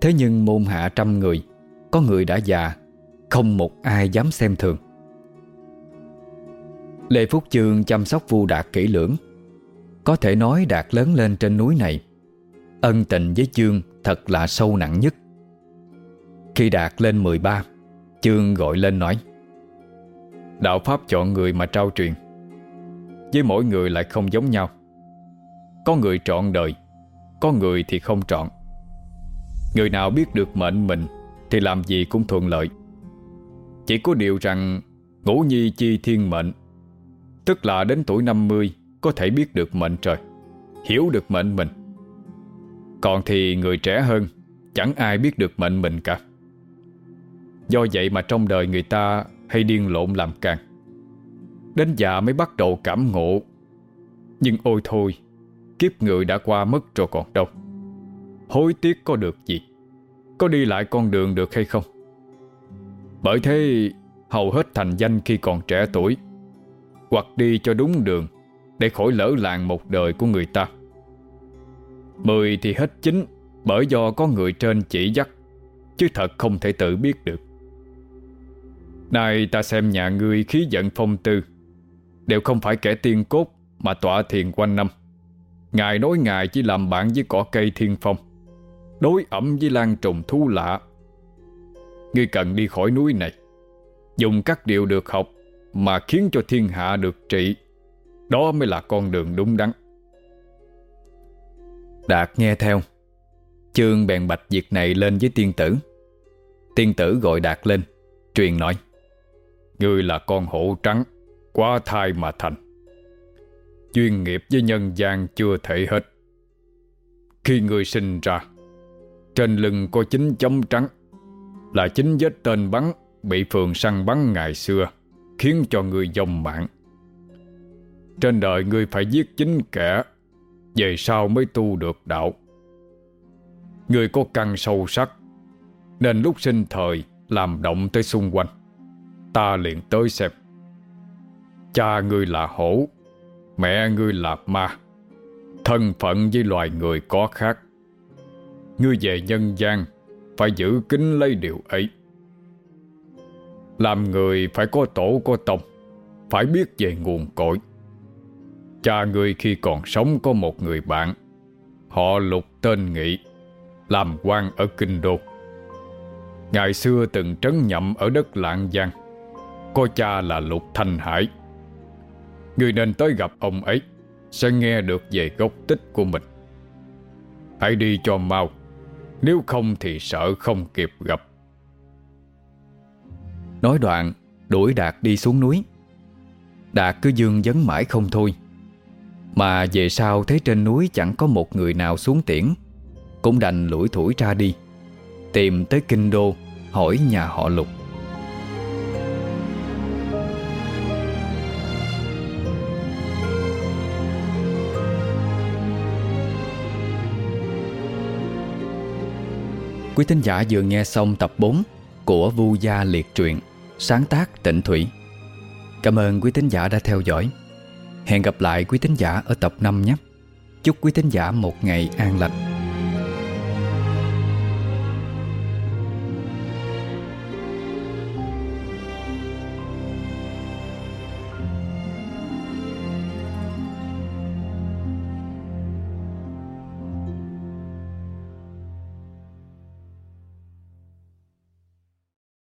Speaker 1: Thế nhưng môn hạ trăm người, Có người đã già, Không một ai dám xem thường. Lê Phúc Chương chăm sóc Vu Đạt kỹ lưỡng, Có thể nói Đạt lớn lên trên núi này, Ân tình với Chương thật là sâu nặng nhất. Khi Đạt lên 13 Chương gọi lên nói, Đạo Pháp chọn người mà trao truyền, với mỗi người lại không giống nhau. Có người trọn đời, Có người thì không trọn. Người nào biết được mệnh mình Thì làm gì cũng thuận lợi. Chỉ có điều rằng, Ngũ nhi chi thiên mệnh, Tức là đến tuổi 50 Có thể biết được mệnh trời, Hiểu được mệnh mình. Còn thì người trẻ hơn, Chẳng ai biết được mệnh mình cả. Do vậy mà trong đời người ta Hay điên lộn làm càng. Đến già mới bắt đầu cảm ngộ. Nhưng ôi thôi, Kiếp người đã qua mất rồi còn đâu. Hối tiếc có được gì? Có đi lại con đường được hay không? Bởi thế, Hầu hết thành danh khi còn trẻ tuổi, Hoặc đi cho đúng đường Để khỏi lỡ làng một đời của người ta. Mười thì hết chính Bởi do có người trên chỉ dắt, Chứ thật không thể tự biết được nay ta xem nhà ngươi khí giận phong tư. Đều không phải kẻ tiên cốt Mà tọa thiền quanh năm. Ngài nói Ngài chỉ làm bạn với cỏ cây thiên phong, Đối ẩm với lan trùng thu lạ. Ngươi cần đi khỏi núi này, Dùng các điều được học Mà khiến cho thiên hạ được trị. Đó mới là con đường đúng đắn. Đạt nghe theo. Chương bèn bạch việc này lên với tiên tử. Tiên tử gọi Đạt lên, Truyền nói. Ngươi là con hổ trắng, Quá thai mà thành. Chuyên nghiệp với nhân gian chưa thể hết. Khi người sinh ra, Trên lưng có chín chấm trắng, Là chính vết tên bắn, Bị phường săn bắn ngày xưa, Khiến cho người dòng mạng. Trên đời ngươi phải giết chính kẻ, Về sau mới tu được đạo. Ngươi có căn sâu sắc, Nên lúc sinh thời, Làm động tới xung quanh. Ta liền tới xem. Cha ngươi là hổ, Mẹ ngươi là ma, Thân phận với loài người có khác. Ngươi về nhân gian, Phải giữ kính lấy điều ấy. Làm người phải có tổ có tông, Phải biết về nguồn cội. Cha ngươi khi còn sống có một người bạn, Họ lục tên Nghị, Làm quan ở Kinh Đô. Ngày xưa từng trấn nhậm ở đất Lạng Giang. Có cha là Lục Thanh Hải. Người nên tới gặp ông ấy, Sẽ nghe được về gốc tích của mình. Hãy đi cho mau, Nếu không thì sợ không kịp gặp. Nói đoạn, đuổi Đạt đi xuống núi. Đạt cứ dương dấn mãi không thôi. Mà về sau thấy trên núi chẳng có một người nào xuống tiễn, Cũng đành lủi thủi ra đi, Tìm tới kinh đô, Hỏi nhà họ lục. Quý thính giả vừa nghe xong tập 4 của Vu Gia Liệt Truyện, Sáng tác Tịnh Thủy. Cảm ơn quý thính giả đã theo dõi. Hẹn gặp lại quý thính giả ở tập 5 nhé. Chúc quý thính giả một ngày an lành.